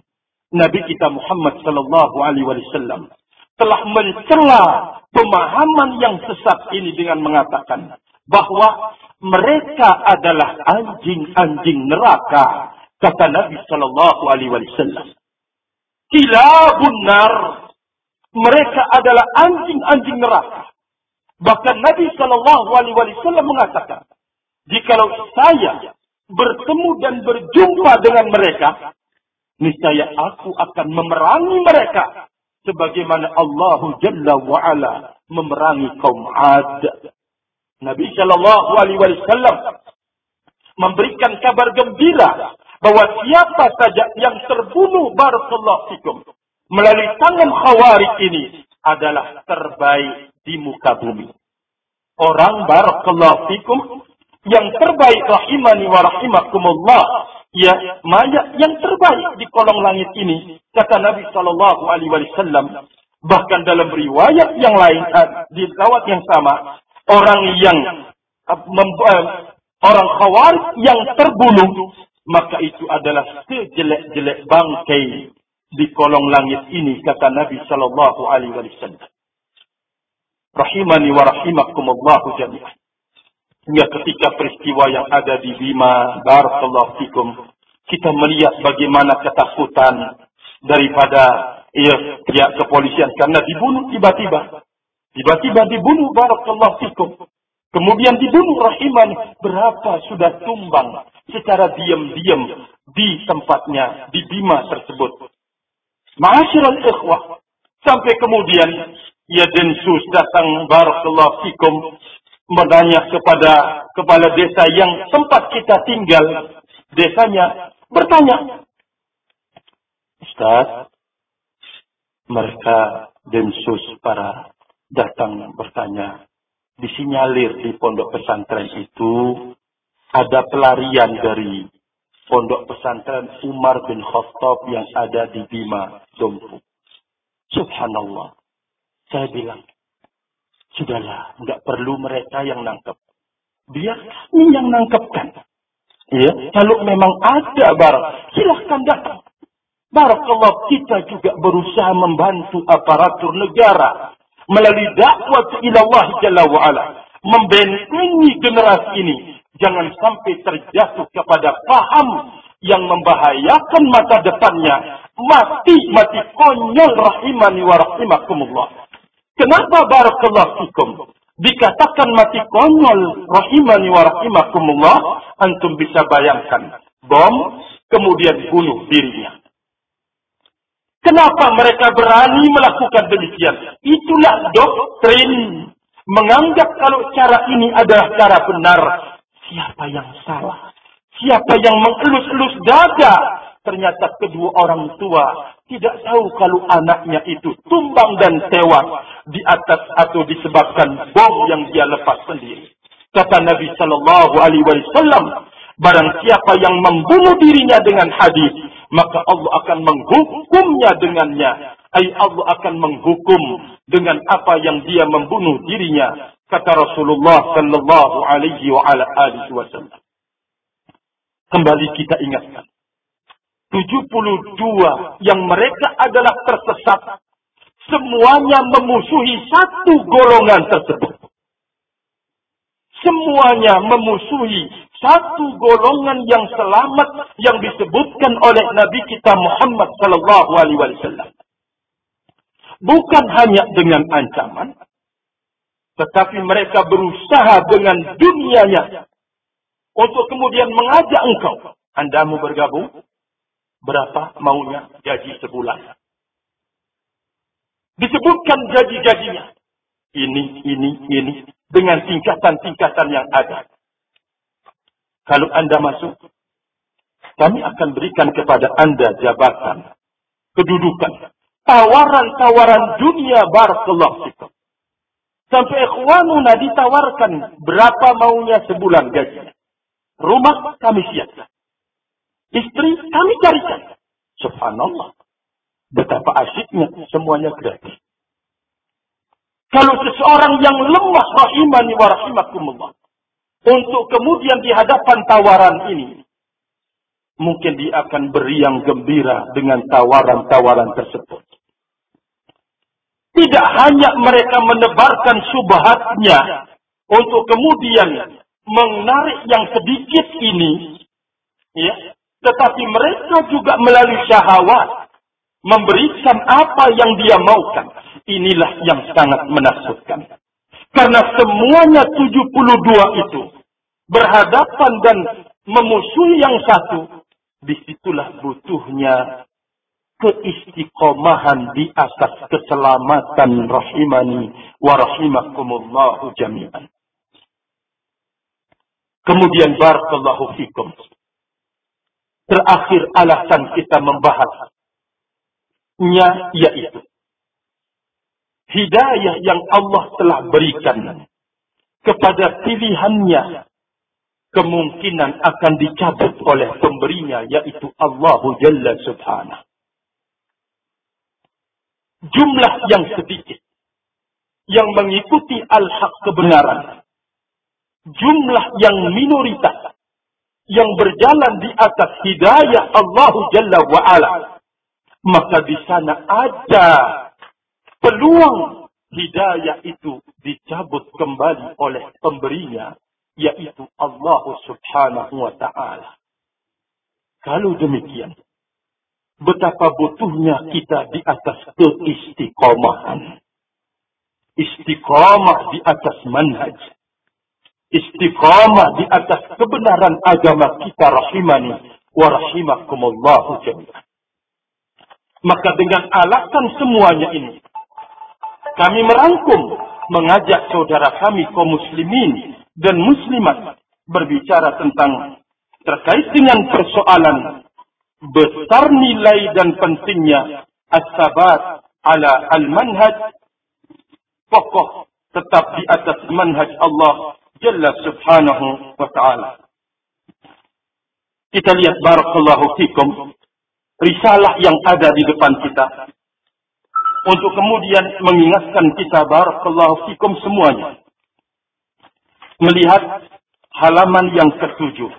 Nabi kita Muhammad sallallahu alaihi wasallam telah mencela pemahaman yang sesat ini dengan mengatakan bahwa mereka adalah anjing-anjing neraka kata Nabi sallallahu alaihi wasallam. Kilabun nar mereka adalah anjing-anjing neraka. Bahkan Nabi Shallallahu Alaihi Wasallam mengatakan, jikalau saya bertemu dan berjumpa dengan mereka, niscaya aku akan memerangi mereka sebagaimana Allah Jalla wa Ala memerangi kaum Ad. Nabi Shallallahu Alaihi Wasallam memberikan kabar gembira bahwa siapa saja yang terbunuh barakallahu fikum melalui tangan khawarij ini adalah terbaik di muka bumi. Orang barakallahu fikum yang terbaik rahimani wa rahimakumullah ya mayat yang terbaik di kolong langit ini kata Nabi sallallahu alaihi wasallam bahkan dalam riwayat yang lain di riwayat yang sama orang yang uh, orang khawar yang terbunuh maka itu adalah sejelek-jelek bangkai di kolong langit ini kata Nabi sallallahu alaihi wasallam rahimani wa rahimakumullahu jami'an. Ya ketika peristiwa yang ada di Bima, barakallahu fikum, kita melihat bagaimana ketakutan daripada ya, pihak kepolisian karena dibunuh tiba-tiba. Tiba-tiba dibunuh barakallahu fikum. Kemudian dibunuh rahiman berapa sudah tumbang secara diam-diam di tempatnya di Bima tersebut. Ma'asyiral ikhwah sampai kemudian ya densus datang barakallahu fikum menanya kepada kepala desa yang tempat kita tinggal desanya bertanya Ustaz mereka densus para datang bertanya disinyalir di pondok pesantren itu ada pelarian dari pondok pesantren Umar bin Khattab yang ada di Bima, Dompu. Subhanallah. Saya bilang, sudahlah, nggak perlu mereka yang nangkep. Biar kami yang nangkepkan. Ya, kalau memang ada barak, silahkan datang. Barakallah kita juga berusaha membantu aparatur negara melalui dakwah ilallah jalla wa'ala. Membentengi generasi ini. Jangan sampai terjatuh kepada paham yang membahayakan masa depannya. Mati, mati konyol rahimani wa rahimakumullah. Kenapa barakallahu fikum? Dikatakan mati konyol rahimani wa rahimakumullah, antum bisa bayangkan bom kemudian bunuh dirinya. Kenapa mereka berani melakukan demikian? Itulah doktrin menganggap kalau cara ini adalah cara benar. Siapa yang salah? Siapa yang mengelus-elus dada? Ternyata kedua orang tua tidak tahu kalau anaknya itu tumbang dan tewas di atas atau disebabkan bom yang dia lepas sendiri. Kata Nabi Shallallahu Alaihi Wasallam, barang siapa yang membunuh dirinya dengan hadis, maka Allah akan menghukumnya dengannya. Ay Allah akan menghukum dengan apa yang dia membunuh dirinya. Kata Rasulullah Shallallahu Alaihi Wasallam. Kembali kita ingatkan 72 yang mereka adalah tersesat. Semuanya memusuhi satu golongan tersebut. Semuanya memusuhi satu golongan yang selamat yang disebutkan oleh Nabi kita Muhammad sallallahu alaihi wasallam. Bukan hanya dengan ancaman, tetapi mereka berusaha dengan dunianya untuk kemudian mengajak engkau. Anda mau bergabung? Berapa maunya gaji sebulan? Disebutkan gaji-gajinya. Ini, ini, ini. Dengan tingkatan-tingkatan yang ada. Kalau Anda masuk, kami akan berikan kepada Anda jabatan, kedudukan, tawaran-tawaran dunia barakallahu fikum. Sampai ikhwanuna ditawarkan berapa maunya sebulan gajinya. Rumah kami siapkan. Istri kami carikan. Subhanallah. Betapa asyiknya semuanya gratis. Kalau seseorang yang lemah rahimani wa rahimakumullah. Untuk kemudian di hadapan tawaran ini. Mungkin dia akan beriang gembira dengan tawaran-tawaran tersebut. Tidak hanya mereka menebarkan subhatnya untuk kemudian menarik yang sedikit ini, ya, tetapi mereka juga melalui syahwat memberikan apa yang dia maukan. Inilah yang sangat menakutkan. Karena semuanya 72 itu berhadapan dan memusuhi yang satu, di situlah butuhnya keistiqomahan di atas keselamatan rahimani wa rahimakumullahu jami'an. Kemudian barakallahu fikum. Terakhir alasan kita membahasnya yaitu hidayah yang Allah telah berikan kepada pilihannya kemungkinan akan dicabut oleh pemberinya yaitu Allah Jalla Subhanahu jumlah yang sedikit yang mengikuti al-haq kebenaran. Jumlah yang minoritas yang berjalan di atas hidayah Allah Jalla wa'ala. Maka di sana ada peluang hidayah itu dicabut kembali oleh pemberinya, yaitu Allah subhanahu wa ta'ala. Kalau demikian, betapa butuhnya kita di atas keistiqomahan. Istiqomah di atas manhaj. Istiqomah di atas kebenaran agama kita rahimani wa rahimakumullahu jami'an. Maka dengan alasan semuanya ini, kami merangkum mengajak saudara kami kaum muslimin dan muslimat berbicara tentang terkait dengan persoalan besar nilai dan pentingnya as-sabat ala al-manhaj. Kokoh tetap di atas manhaj Allah Jalla Subhanahu wa taala. Kita lihat barakallahu fikum risalah yang ada di depan kita. Untuk kemudian mengingatkan kita barakallahu fikum semuanya melihat halaman yang ketujuh.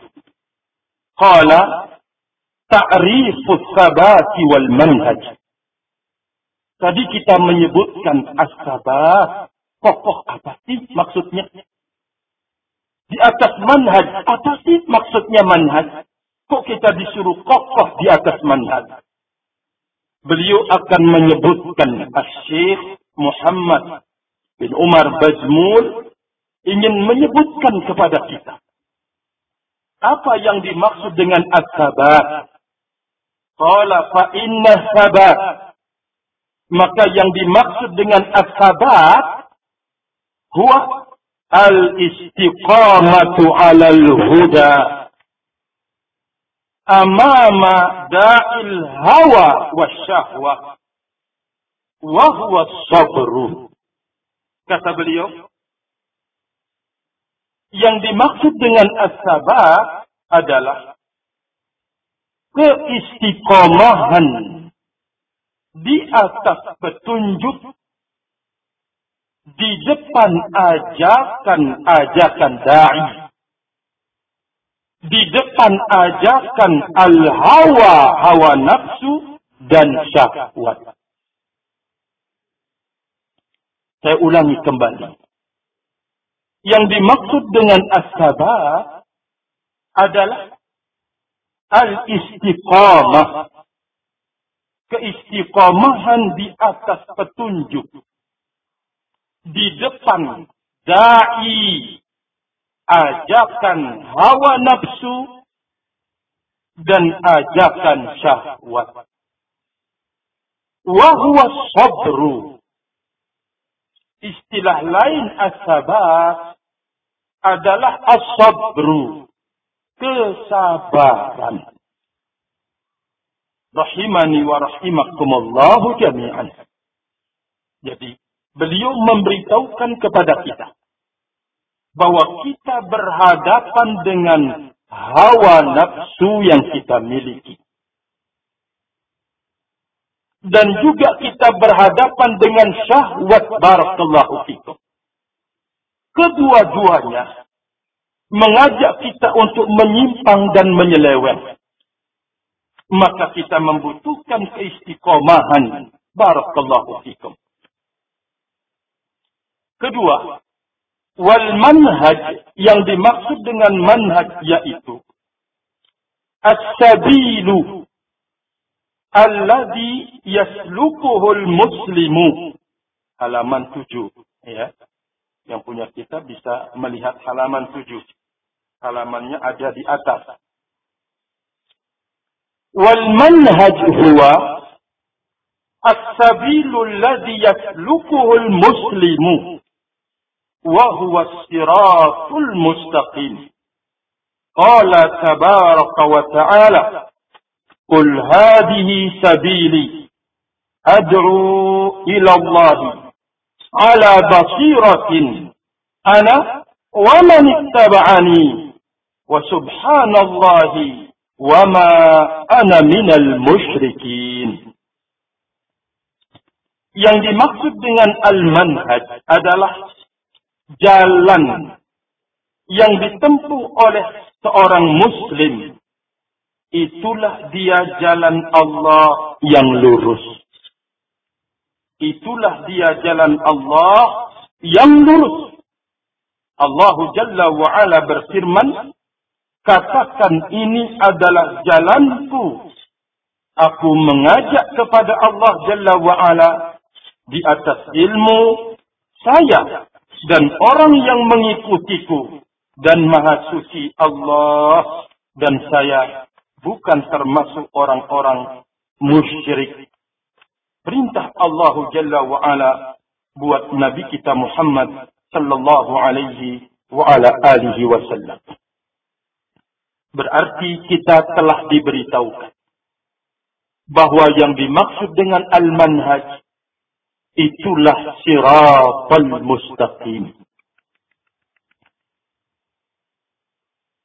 Qala ta'rifus sabati wal manhaj. Tadi kita menyebutkan as-sabat. Kokoh apa sih maksudnya? Di atas manhaj, apa sih maksudnya manhaj? Kok kita disuruh kokoh di atas manhaj? Beliau akan menyebutkan Syekh Muhammad bin Umar Bajmul ingin menyebutkan kepada kita apa yang dimaksud dengan as-sabat Qala fa inna sabat. Maka yang dimaksud dengan as-sabat huwa al-istiqamatu 'alal huda amama da'il hawa wasyahwa wa huwa sabru. Kata beliau, yang dimaksud dengan as-sabat adalah keistiqomahan di atas petunjuk di depan ajakan-ajakan dai di depan ajakan al-hawa hawa nafsu dan syahwat. Saya ulangi kembali yang dimaksud dengan as adalah al-istiqamah. Keistiqamahan di atas petunjuk. Di depan da'i. Ajakan hawa nafsu. Dan ajakan syahwat. Wahuwa sabru. istilah lain as-sabat adalah as-sabru. Kesabaran. Rahimani wa rahimakumullahu jami'an. Jadi, beliau memberitahukan kepada kita bahwa kita berhadapan dengan hawa nafsu yang kita miliki. Dan juga kita berhadapan dengan syahwat barakallahu fikum. Kedua-duanya mengajak kita untuk menyimpang dan menyeleweng. Maka kita membutuhkan keistiqomahan. Barakallahu fikum. Kedua, wal manhaj yang dimaksud dengan manhaj yaitu as-sabilu alladhi yaslukuhul muslimu halaman 7 ya yang punya kitab bisa melihat halaman tujuh, Halamannya ada di atas. Wal manhaj huwa as-sabilu alladhi yaslukuhu al-muslimu wa huwa siratul mustaqim. Qala tabaraka wa ta'ala Qul hadihi sabili ad'u ila Allah على بصيرة أنا ومن اتبعني وسبحان الله وما أنا من المشركين yang dimaksud dengan al-manhaj adalah jalan yang ditempuh oleh seorang muslim itulah dia jalan Allah yang lurus itulah dia jalan Allah yang lurus. Allah Jalla wa ala berfirman katakan ini adalah jalanku. Aku mengajak kepada Allah Jalla wa ala di atas ilmu saya dan orang yang mengikutiku. Dan maha suci Allah dan saya bukan termasuk orang-orang musyrik. Perintah Allah Jalla wa ala buat Nabi kita Muhammad sallallahu alaihi wa ala alihi wasallam. Berarti kita telah diberitahukan bahwa yang dimaksud dengan al-manhaj itulah siratal mustaqim.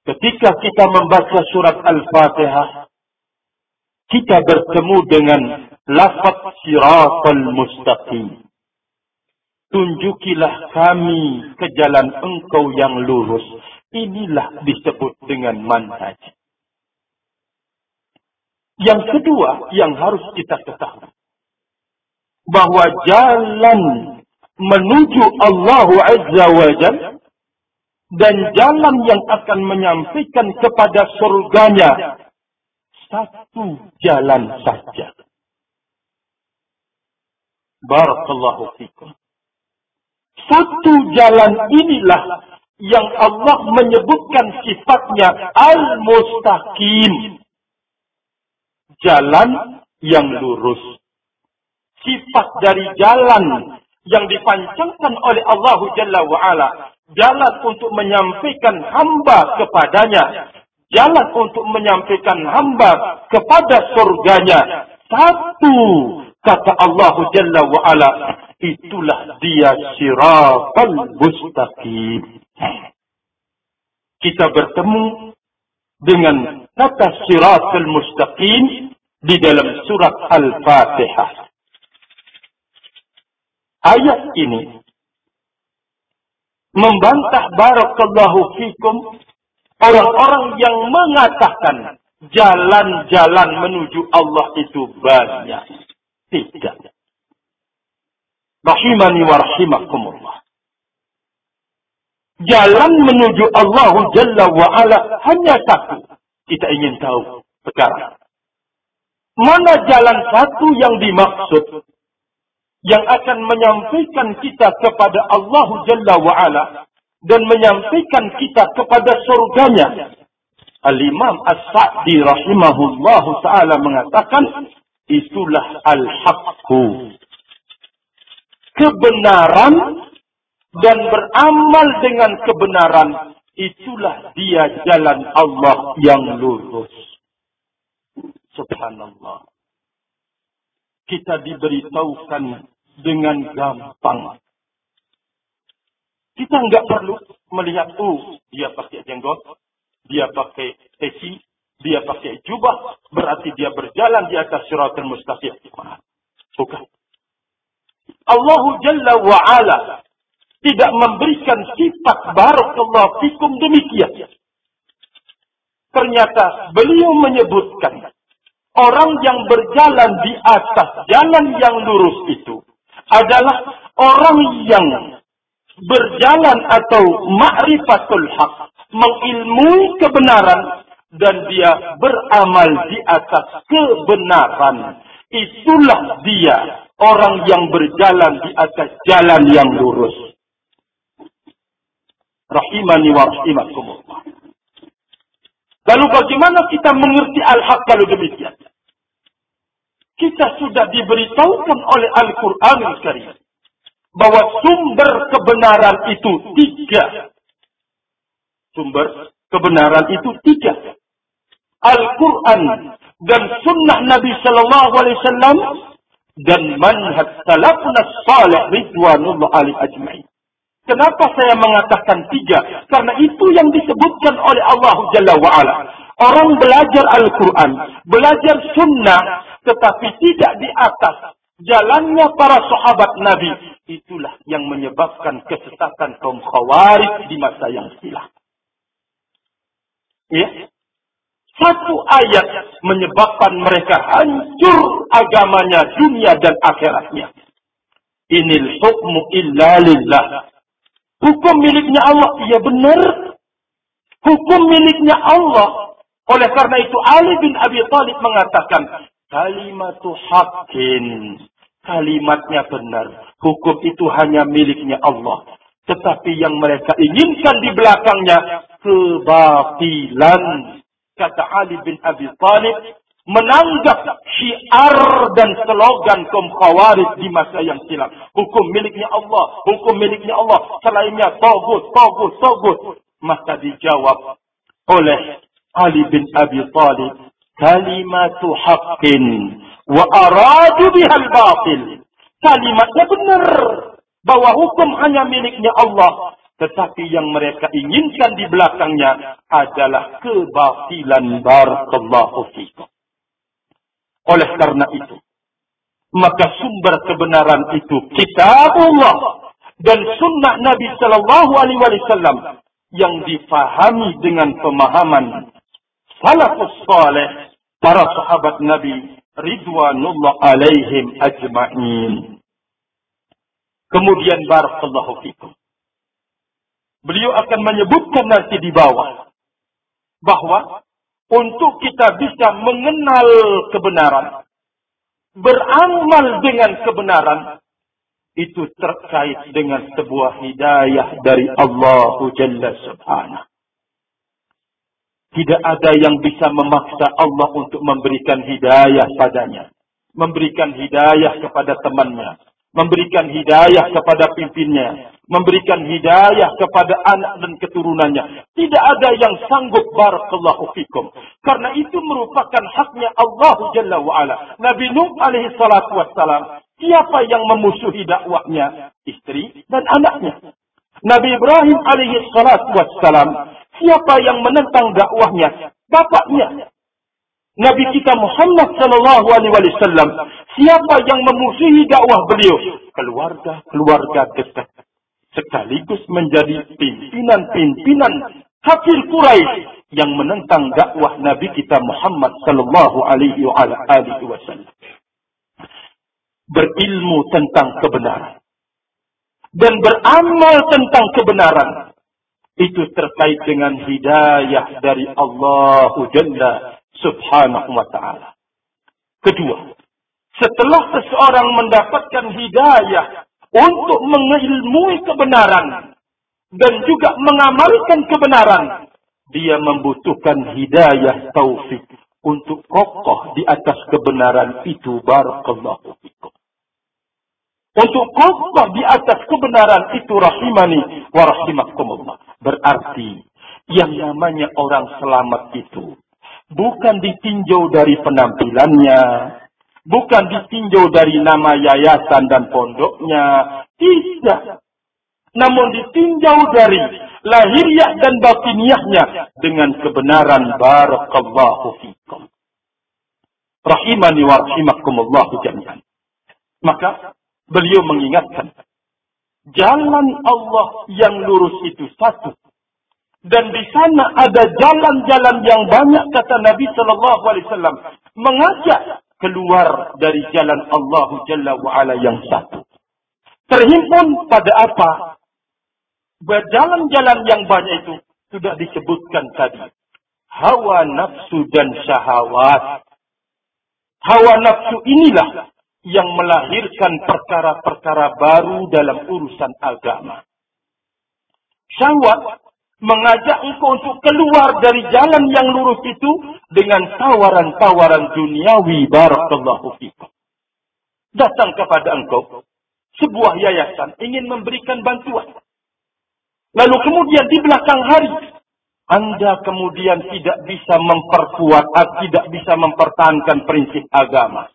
Ketika kita membaca surat Al-Fatihah, kita bertemu dengan lafaz siratal mustaqim. Tunjukilah kami ke jalan engkau yang lurus. Inilah disebut dengan manhaj. Yang kedua yang harus kita ketahui bahwa jalan menuju Allah Azza wa Jal dan jalan yang akan menyampaikan kepada surganya satu jalan saja. Barakallahu fikum. Satu jalan inilah yang Allah menyebutkan sifatnya al-mustaqim. Jalan yang lurus sifat dari jalan yang dipancangkan oleh Allah Jalla wa'ala. Jalan untuk menyampaikan hamba kepadanya. Jalan untuk menyampaikan hamba kepada surganya. Satu kata Allah Jalla wa'ala. Itulah dia siratal mustaqim. Kita bertemu dengan kata siratal mustaqim di dalam surat Al-Fatihah. Ayat ini membantah barakallahu fikum orang-orang yang mengatakan jalan-jalan menuju Allah itu banyak. Tidak. Rahimani wa rahimakumullah. Jalan menuju Allah Jalla wa ala hanya satu. Kita ingin tahu sekarang. Mana jalan satu yang dimaksud yang akan menyampaikan kita kepada Allah Jalla wa'ala dan menyampaikan kita kepada surganya. Al-Imam As-Sa'di rahimahullah ta'ala mengatakan, itulah al-haqqu. Kebenaran dan beramal dengan kebenaran, itulah dia jalan Allah yang lurus. Subhanallah. Kita diberitahukan dengan gampang. Kita nggak perlu melihat, oh, dia pakai jenggot, dia pakai peci, dia pakai jubah, berarti dia berjalan di atas syaratul mustaqim. Bukan. Allah Jalla tidak memberikan sifat barakallahu fikum demikian. Ternyata beliau menyebutkan orang yang berjalan di atas jalan yang lurus itu adalah orang yang berjalan atau ma'rifatul haq, mengilmui kebenaran dan dia beramal di atas kebenaran. Itulah dia orang yang berjalan di atas jalan yang lurus. Rahimani wa rahimakumullah. Lalu bagaimana kita mengerti al-haq kalau demikian? Kita sudah diberitahukan oleh Al-Quran Karim bahwa sumber kebenaran itu tiga. Sumber kebenaran itu tiga. Al-Quran dan sunnah Nabi Sallallahu Alaihi Wasallam dan manhaj salafun salih ridwanullah alaihi ajma'in. Kenapa saya mengatakan tiga? Karena itu yang disebutkan oleh Allah Jalla wa'ala. Orang belajar Al-Quran, belajar sunnah, tetapi tidak di atas jalannya para sahabat Nabi. Itulah yang menyebabkan kesesatan kaum khawarij di masa yang silam. Ya, satu ayat menyebabkan mereka hancur agamanya, dunia dan akhiratnya. Inil hukmu illa lillah. Hukum miliknya Allah. Iya benar. Hukum miliknya Allah. Oleh karena itu Ali bin Abi Thalib mengatakan, kalimatu hakin. Kalimatnya benar. Hukum itu hanya miliknya Allah. Tetapi yang mereka inginkan di belakangnya, kebatilan kata Ali bin Abi Thalib menanggap syiar dan slogan kaum khawarij di masa yang silam. Hukum miliknya Allah, hukum miliknya Allah, selainnya togut, togut, togut. Maka dijawab oleh Ali bin Abi Thalib, kalimatu haqqin wa aradu bihal batil. Kalimatnya benar bahwa hukum hanya miliknya Allah tetapi yang mereka inginkan di belakangnya adalah kebatilan barakallahu fikum. Oleh karena itu, maka sumber kebenaran itu kitabullah dan sunnah Nabi Shallallahu Alaihi Wasallam yang difahami dengan pemahaman salafus saleh para sahabat Nabi ridwanullah alaihim ajma'in. Kemudian barakallahu fikum. Beliau akan menyebutkan nanti di bawah bahwa untuk kita bisa mengenal kebenaran, beramal dengan kebenaran, itu terkait dengan sebuah hidayah dari Allah Jalla Subhanahu. Tidak ada yang bisa memaksa Allah untuk memberikan hidayah padanya. Memberikan hidayah kepada temannya memberikan hidayah kepada pimpinnya, memberikan hidayah kepada anak dan keturunannya. Tidak ada yang sanggup barakallahu fikum. Karena itu merupakan haknya Allah Jalla wa'ala. Nabi Nuh alaihi salatu wassalam, siapa yang memusuhi dakwahnya? Istri dan anaknya. Nabi Ibrahim alaihi salatu wassalam, siapa yang menentang dakwahnya? Bapaknya. Nabi kita Muhammad sallallahu alaihi wasallam, siapa yang memusuhi dakwah beliau? Keluarga-keluarga dekat sekaligus menjadi pimpinan-pimpinan kafir Quraisy yang menentang dakwah Nabi kita Muhammad sallallahu alaihi wasallam. Berilmu tentang kebenaran dan beramal tentang kebenaran itu terkait dengan hidayah dari Allah Jalla subhanahu wa ta'ala. Kedua, setelah seseorang mendapatkan hidayah untuk mengilmui kebenaran dan juga mengamalkan kebenaran, dia membutuhkan hidayah taufik untuk kokoh di atas kebenaran itu barakallahu fikum. untuk kokoh di atas kebenaran itu rahimani wa rahimakumullah. Berarti yang namanya orang selamat itu bukan ditinjau dari penampilannya, bukan ditinjau dari nama yayasan dan pondoknya, tidak. Namun ditinjau dari lahiriah dan batiniahnya dengan kebenaran barakallahu fikum. Rahimani wa rahimakumullahu jami'an. Maka beliau mengingatkan jalan Allah yang lurus itu satu dan di sana ada jalan-jalan yang banyak kata Nabi Shallallahu Alaihi Wasallam mengajak keluar dari jalan Allah Jalla wa yang satu. Terhimpun pada apa? Berjalan-jalan yang banyak itu sudah disebutkan tadi. Hawa nafsu dan syahwat. Hawa nafsu inilah yang melahirkan perkara-perkara baru dalam urusan agama. Syahwat mengajak engkau untuk keluar dari jalan yang lurus itu dengan tawaran-tawaran duniawi barakallahu fikum. Datang kepada engkau sebuah yayasan ingin memberikan bantuan. Lalu kemudian di belakang hari anda kemudian tidak bisa memperkuat, tidak bisa mempertahankan prinsip agama.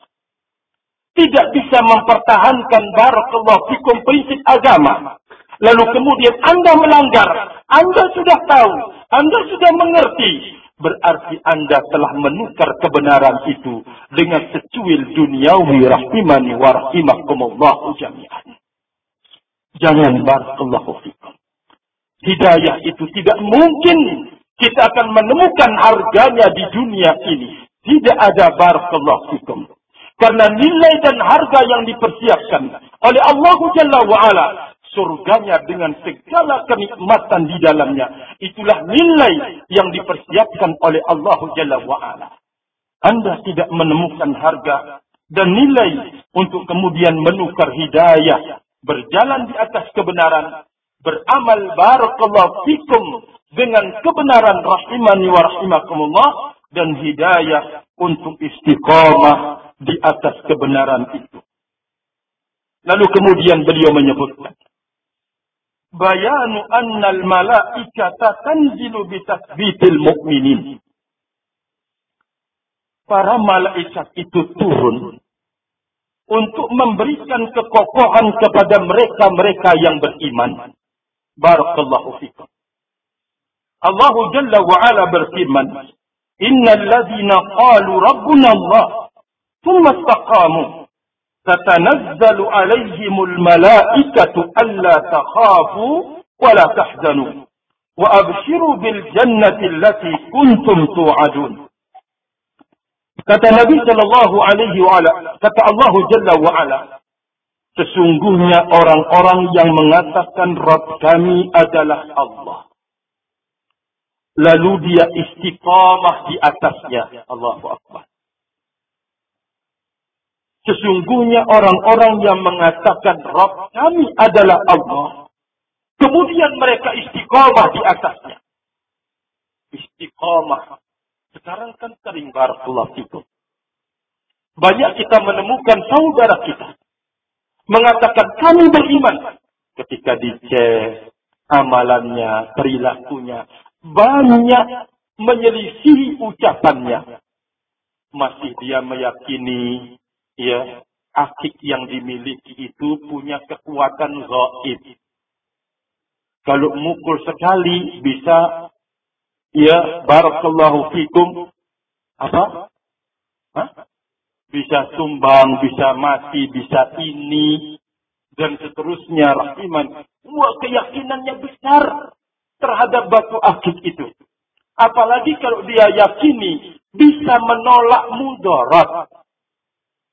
Tidak bisa mempertahankan barakallahu fikum prinsip agama. Lalu kemudian Anda melanggar. Anda sudah tahu. Anda sudah mengerti. Berarti Anda telah menukar kebenaran itu dengan secuil duniawi rahimani wa rahimakumullahu jami'an. Jangan barakallahu fikum. Hidayah itu tidak mungkin kita akan menemukan harganya di dunia ini. Tidak ada barakallahu fikum. Karena nilai dan harga yang dipersiapkan oleh Allah Jalla wa'ala surganya dengan segala kenikmatan di dalamnya. Itulah nilai yang dipersiapkan oleh Allah Jalla wa'ala. Anda tidak menemukan harga dan nilai untuk kemudian menukar hidayah. Berjalan di atas kebenaran. Beramal barakallahu fikum dengan kebenaran rahimani wa rahimakumullah. Dan hidayah untuk istiqamah di atas kebenaran itu. Lalu kemudian beliau menyebutkan bayanu annal malaikata tanzilu bitasbitil mu'minin. Para malaikat itu turun untuk memberikan kekokohan kepada mereka-mereka yang beriman. Barakallahu fikum. Allah Jalla wa Ala berfirman, "Innal ladzina qalu rabbuna Allah, thumma istaqamu تتنزل عليهم الملائكة ألا تخافوا ولا تحزنوا وأبشروا بالجنة التي كنتم توعدون كتى النبي صلى الله عليه وعلا كتى الله جل وعلا Sesungguhnya orang-orang yang mengatakan Rabb kami adalah Allah. Lalu dia istiqamah di atasnya. Allahu Akbar. Sesungguhnya orang-orang yang mengatakan Rabb kami adalah Allah. Kemudian mereka istiqomah di atasnya. Istiqomah. Sekarang kan sering barakallahu fikum. Banyak kita menemukan saudara kita. Mengatakan kami beriman. Ketika dicek amalannya, perilakunya. Banyak menyelisihi ucapannya. Masih dia meyakini ya akik yang dimiliki itu punya kekuatan gaib. Kalau mukul sekali bisa ya barakallahu fikum apa? Hah? Bisa tumbang, bisa mati, bisa ini dan seterusnya rahiman. Wah keyakinannya besar terhadap batu akik itu. Apalagi kalau dia yakini bisa menolak mudarat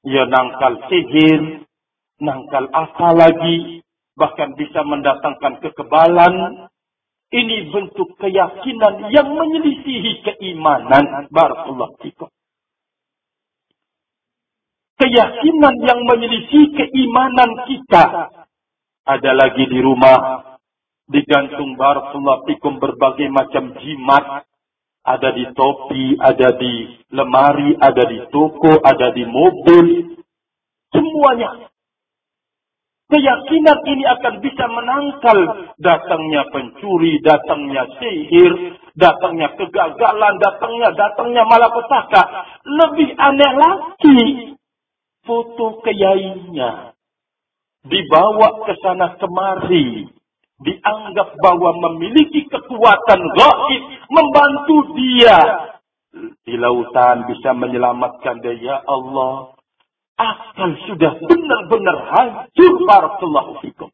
Ya nangkal sihir, nangkal apa lagi, bahkan bisa mendatangkan kekebalan. Ini bentuk keyakinan yang menyelisihi keimanan. Barakallah fikum. Keyakinan yang menyelisihi keimanan kita. Ada lagi di rumah, digantung barakallah fikum berbagai macam jimat ada di topi, ada di lemari, ada di toko, ada di mobil. Semuanya. Keyakinan ini akan bisa menangkal datangnya pencuri, datangnya sihir, datangnya kegagalan, datangnya datangnya malapetaka. Lebih aneh lagi, foto keyainya dibawa ke sana kemari, dianggap bahwa memiliki kekuatan gaib membantu dia di lautan bisa menyelamatkan dia ya Allah akal sudah benar-benar hancur barakallahu fikum.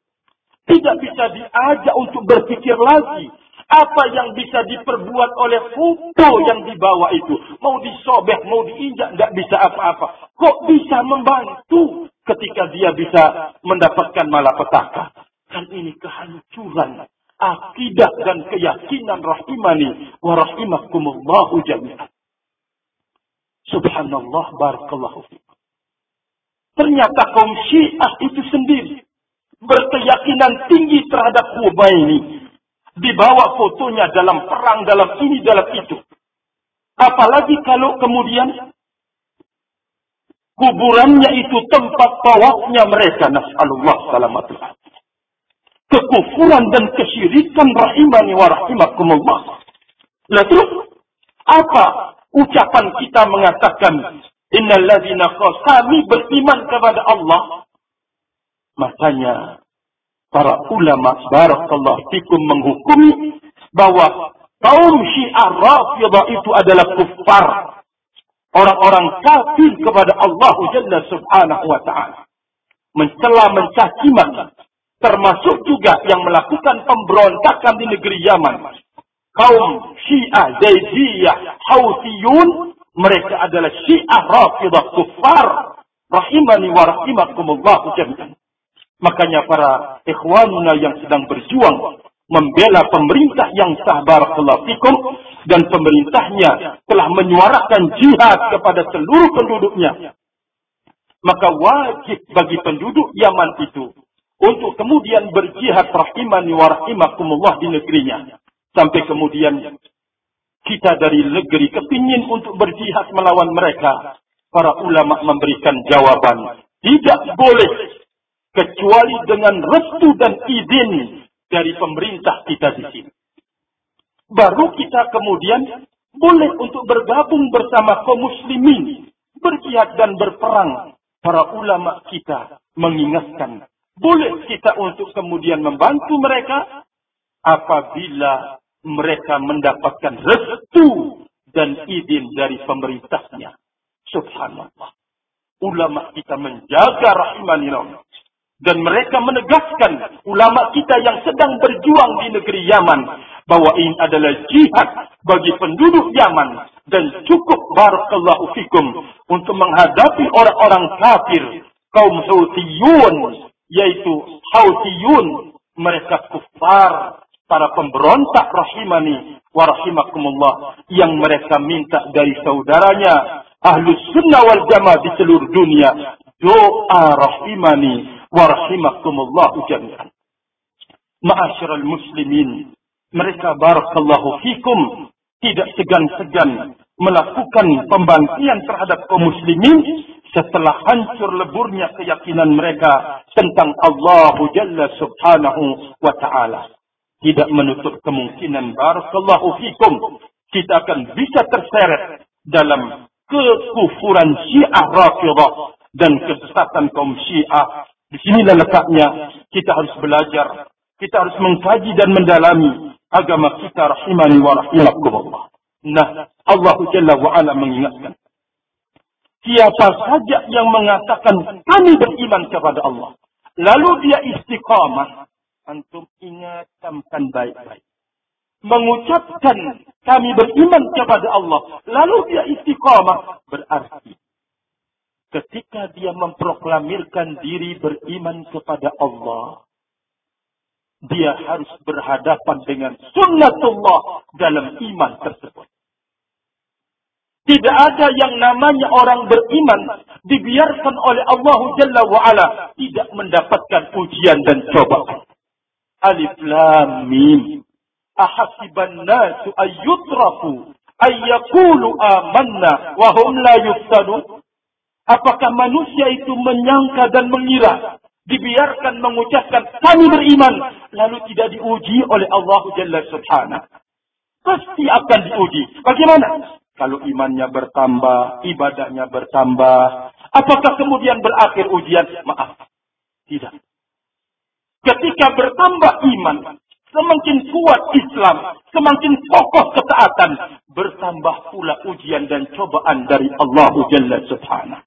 Tidak bisa diajak untuk berpikir lagi. Apa yang bisa diperbuat oleh foto yang dibawa itu. Mau disobek, mau diinjak, tidak bisa apa-apa. Kok bisa membantu ketika dia bisa mendapatkan malapetaka? Kan ini kehancuran akidah dan keyakinan rahimani wa rahimakumullahu jami'an. Subhanallah barakallahu. Ternyata kaum Syiah itu sendiri berkeyakinan tinggi terhadap ini, Dibawa fotonya dalam perang, dalam ini, dalam itu. Apalagi kalau kemudian kuburannya itu tempat tawafnya mereka. Nas'alullah salamatul Kekufuran dan kesyirikan rahimani wa rahimakumullah. Lalu terus, apa ucapan kita mengatakan Innalladzina kami beriman kepada Allah. Makanya para ulama barakallahu fikum menghukumi bahwa kaum Syiah Rafidah itu adalah kufar. Orang-orang kafir kepada Allah Jalla Subhanahu wa taala. Mencela mencaci termasuk juga yang melakukan pemberontakan di negeri Yaman. Kaum Syiah Zaidiyah Houthiyun mereka adalah syiah rafidah kufar. Rahimani wa rahimakumullah jami'an. Makanya para ikhwanuna yang sedang berjuang membela pemerintah yang sah barakallahu dan pemerintahnya telah menyuarakan jihad kepada seluruh penduduknya. Maka wajib bagi penduduk Yaman itu untuk kemudian berjihad rahimani wa rahimakumullah di negerinya. Sampai kemudian kita dari negeri kepingin untuk berjihad melawan mereka. Para ulama memberikan jawaban. Tidak boleh. Kecuali dengan restu dan izin dari pemerintah kita di sini. Baru kita kemudian boleh untuk bergabung bersama kaum muslimin. Berjihad dan berperang. Para ulama kita mengingatkan. Boleh kita untuk kemudian membantu mereka apabila mereka mendapatkan restu dan izin dari pemerintahnya. Subhanallah. Ulama kita menjaga rahimani dan mereka menegaskan ulama kita yang sedang berjuang di negeri Yaman bahwa ini adalah jihad bagi penduduk Yaman dan cukup barakallahu fikum untuk menghadapi orang-orang kafir kaum Houthiyun yaitu Houthiyun mereka kufar para pemberontak rahimani wa rahimakumullah yang mereka minta dari saudaranya ahlu sunnah wal jamaah di seluruh dunia doa rahimani wa rahimakumullah jami'an. Ma'asyiral muslimin mereka barakallahu fikum tidak segan-segan melakukan pembantian terhadap kaum muslimin setelah hancur leburnya keyakinan mereka tentang Allah Jalla Subhanahu wa taala tidak menutup kemungkinan barakallahu fikum kita akan bisa terseret dalam kekufuran Syiah Rafidah dan kesesatan kaum Syiah. Di sinilah letaknya kita harus belajar, kita harus mengkaji dan mendalami agama kita rahimani wa rahimakumullah. Nah, Allah Jalla wa ala mengingatkan Siapa saja yang mengatakan kami beriman kepada Allah. Lalu dia istiqamah antum ingat camkan baik-baik. Mengucapkan kami beriman kepada Allah. Lalu dia istiqamah. Berarti ketika dia memproklamirkan diri beriman kepada Allah. Dia harus berhadapan dengan sunnatullah dalam iman tersebut. Tidak ada yang namanya orang beriman dibiarkan oleh Allah Jalla wa'ala tidak mendapatkan ujian dan cobaan. Alif Lam Mim. Ahasiban nasu ayyutrafu ayyakulu amanna wahum la yuftanun. Apakah manusia itu menyangka dan mengira dibiarkan mengucapkan kami beriman lalu tidak diuji oleh Allah Jalla Subhanahu pasti akan diuji bagaimana kalau imannya bertambah ibadahnya bertambah apakah kemudian berakhir ujian? Maaf tidak. Ketika bertambah iman semakin kuat Islam semakin kokoh ketaatan bertambah pula ujian dan cobaan dari Allah Jalla Subhanahu.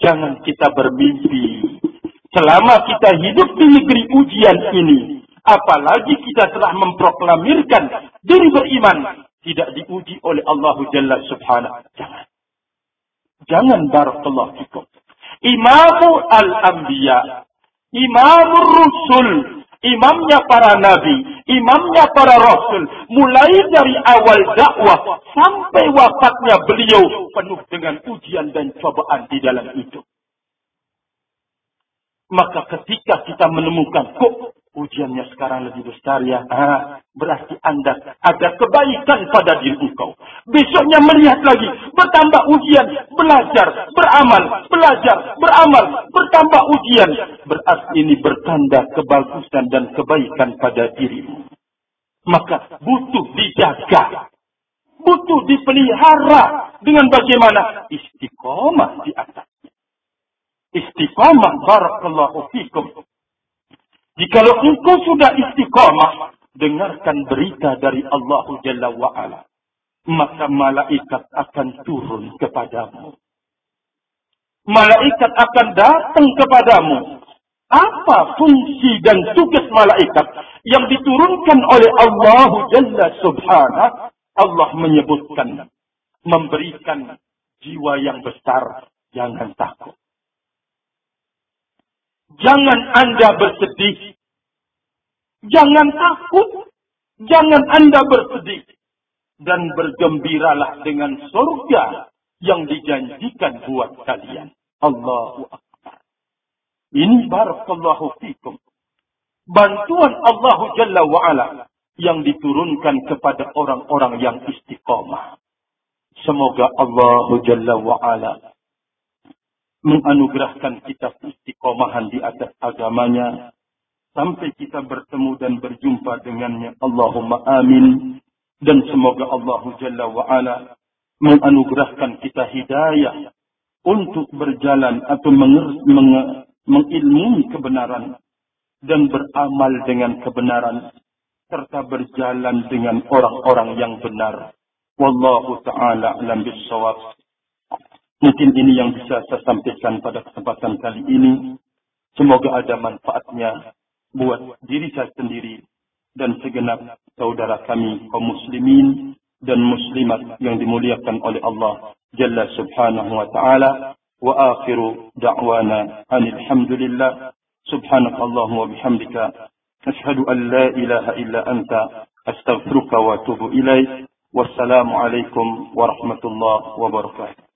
Jangan kita bermimpi. Selama kita hidup di negeri ujian ini, apalagi kita telah memproklamirkan diri beriman, tidak diuji oleh Allah Jalla Subhanahu. Jangan. Jangan barakallahu fikum. Imamu al-anbiya, imamur rusul, imamnya para nabi, imamnya para rasul, mulai dari awal dakwah sampai wafatnya beliau penuh dengan ujian dan cobaan di dalam itu. Maka ketika kita menemukan kok ujiannya sekarang lebih besar ya, ah, berarti Anda ada kebaikan pada diri engkau. Besoknya melihat lagi, bertambah ujian, belajar, beramal, belajar, beramal, bertambah ujian. Berarti ini bertanda kebagusan dan kebaikan pada dirimu. Maka butuh dijaga. Butuh dipelihara dengan bagaimana istiqomah di atas istiqamah barakallahu fikum. Jikalau engkau sudah istiqamah, dengarkan berita dari Allah Jalla wa'ala. Maka malaikat akan turun kepadamu. Malaikat akan datang kepadamu. Apa fungsi dan tugas malaikat yang diturunkan oleh Allah Jalla subhanahu. Allah menyebutkan. Memberikan jiwa yang besar. Jangan takut. Jangan Anda bersedih. Jangan takut. Jangan Anda bersedih. Dan bergembiralah dengan surga yang dijanjikan buat kalian. Allahu Akbar. Ini barakallahu fikum. Bantuan Allah Jalla wa'ala yang diturunkan kepada orang-orang yang istiqamah. Semoga Allah Jalla wa'ala menganugerahkan kita istiqomahan di atas agamanya. Sampai kita bertemu dan berjumpa dengannya Allahumma amin. Dan semoga Allah Jalla wa ala menganugerahkan kita hidayah untuk berjalan atau mengilmui kebenaran dan beramal dengan kebenaran serta berjalan dengan orang-orang yang benar. Wallahu taala alam bisawab Mungkin ini yang bisa saya sampaikan pada kesempatan kali ini. Semoga ada manfaatnya buat diri saya sendiri dan segenap saudara kami kaum muslimin dan muslimat yang dimuliakan oleh Allah Jalla subhanahu wa ta'ala. Wa akhiru da'wana alhamdulillah subhanakallahumma wa bihamdika. Ashhadu an la ilaha illa anta. Astaghfiruka wa atubu ilaik wassalamu alaikum warahmatullahi wabarakatuh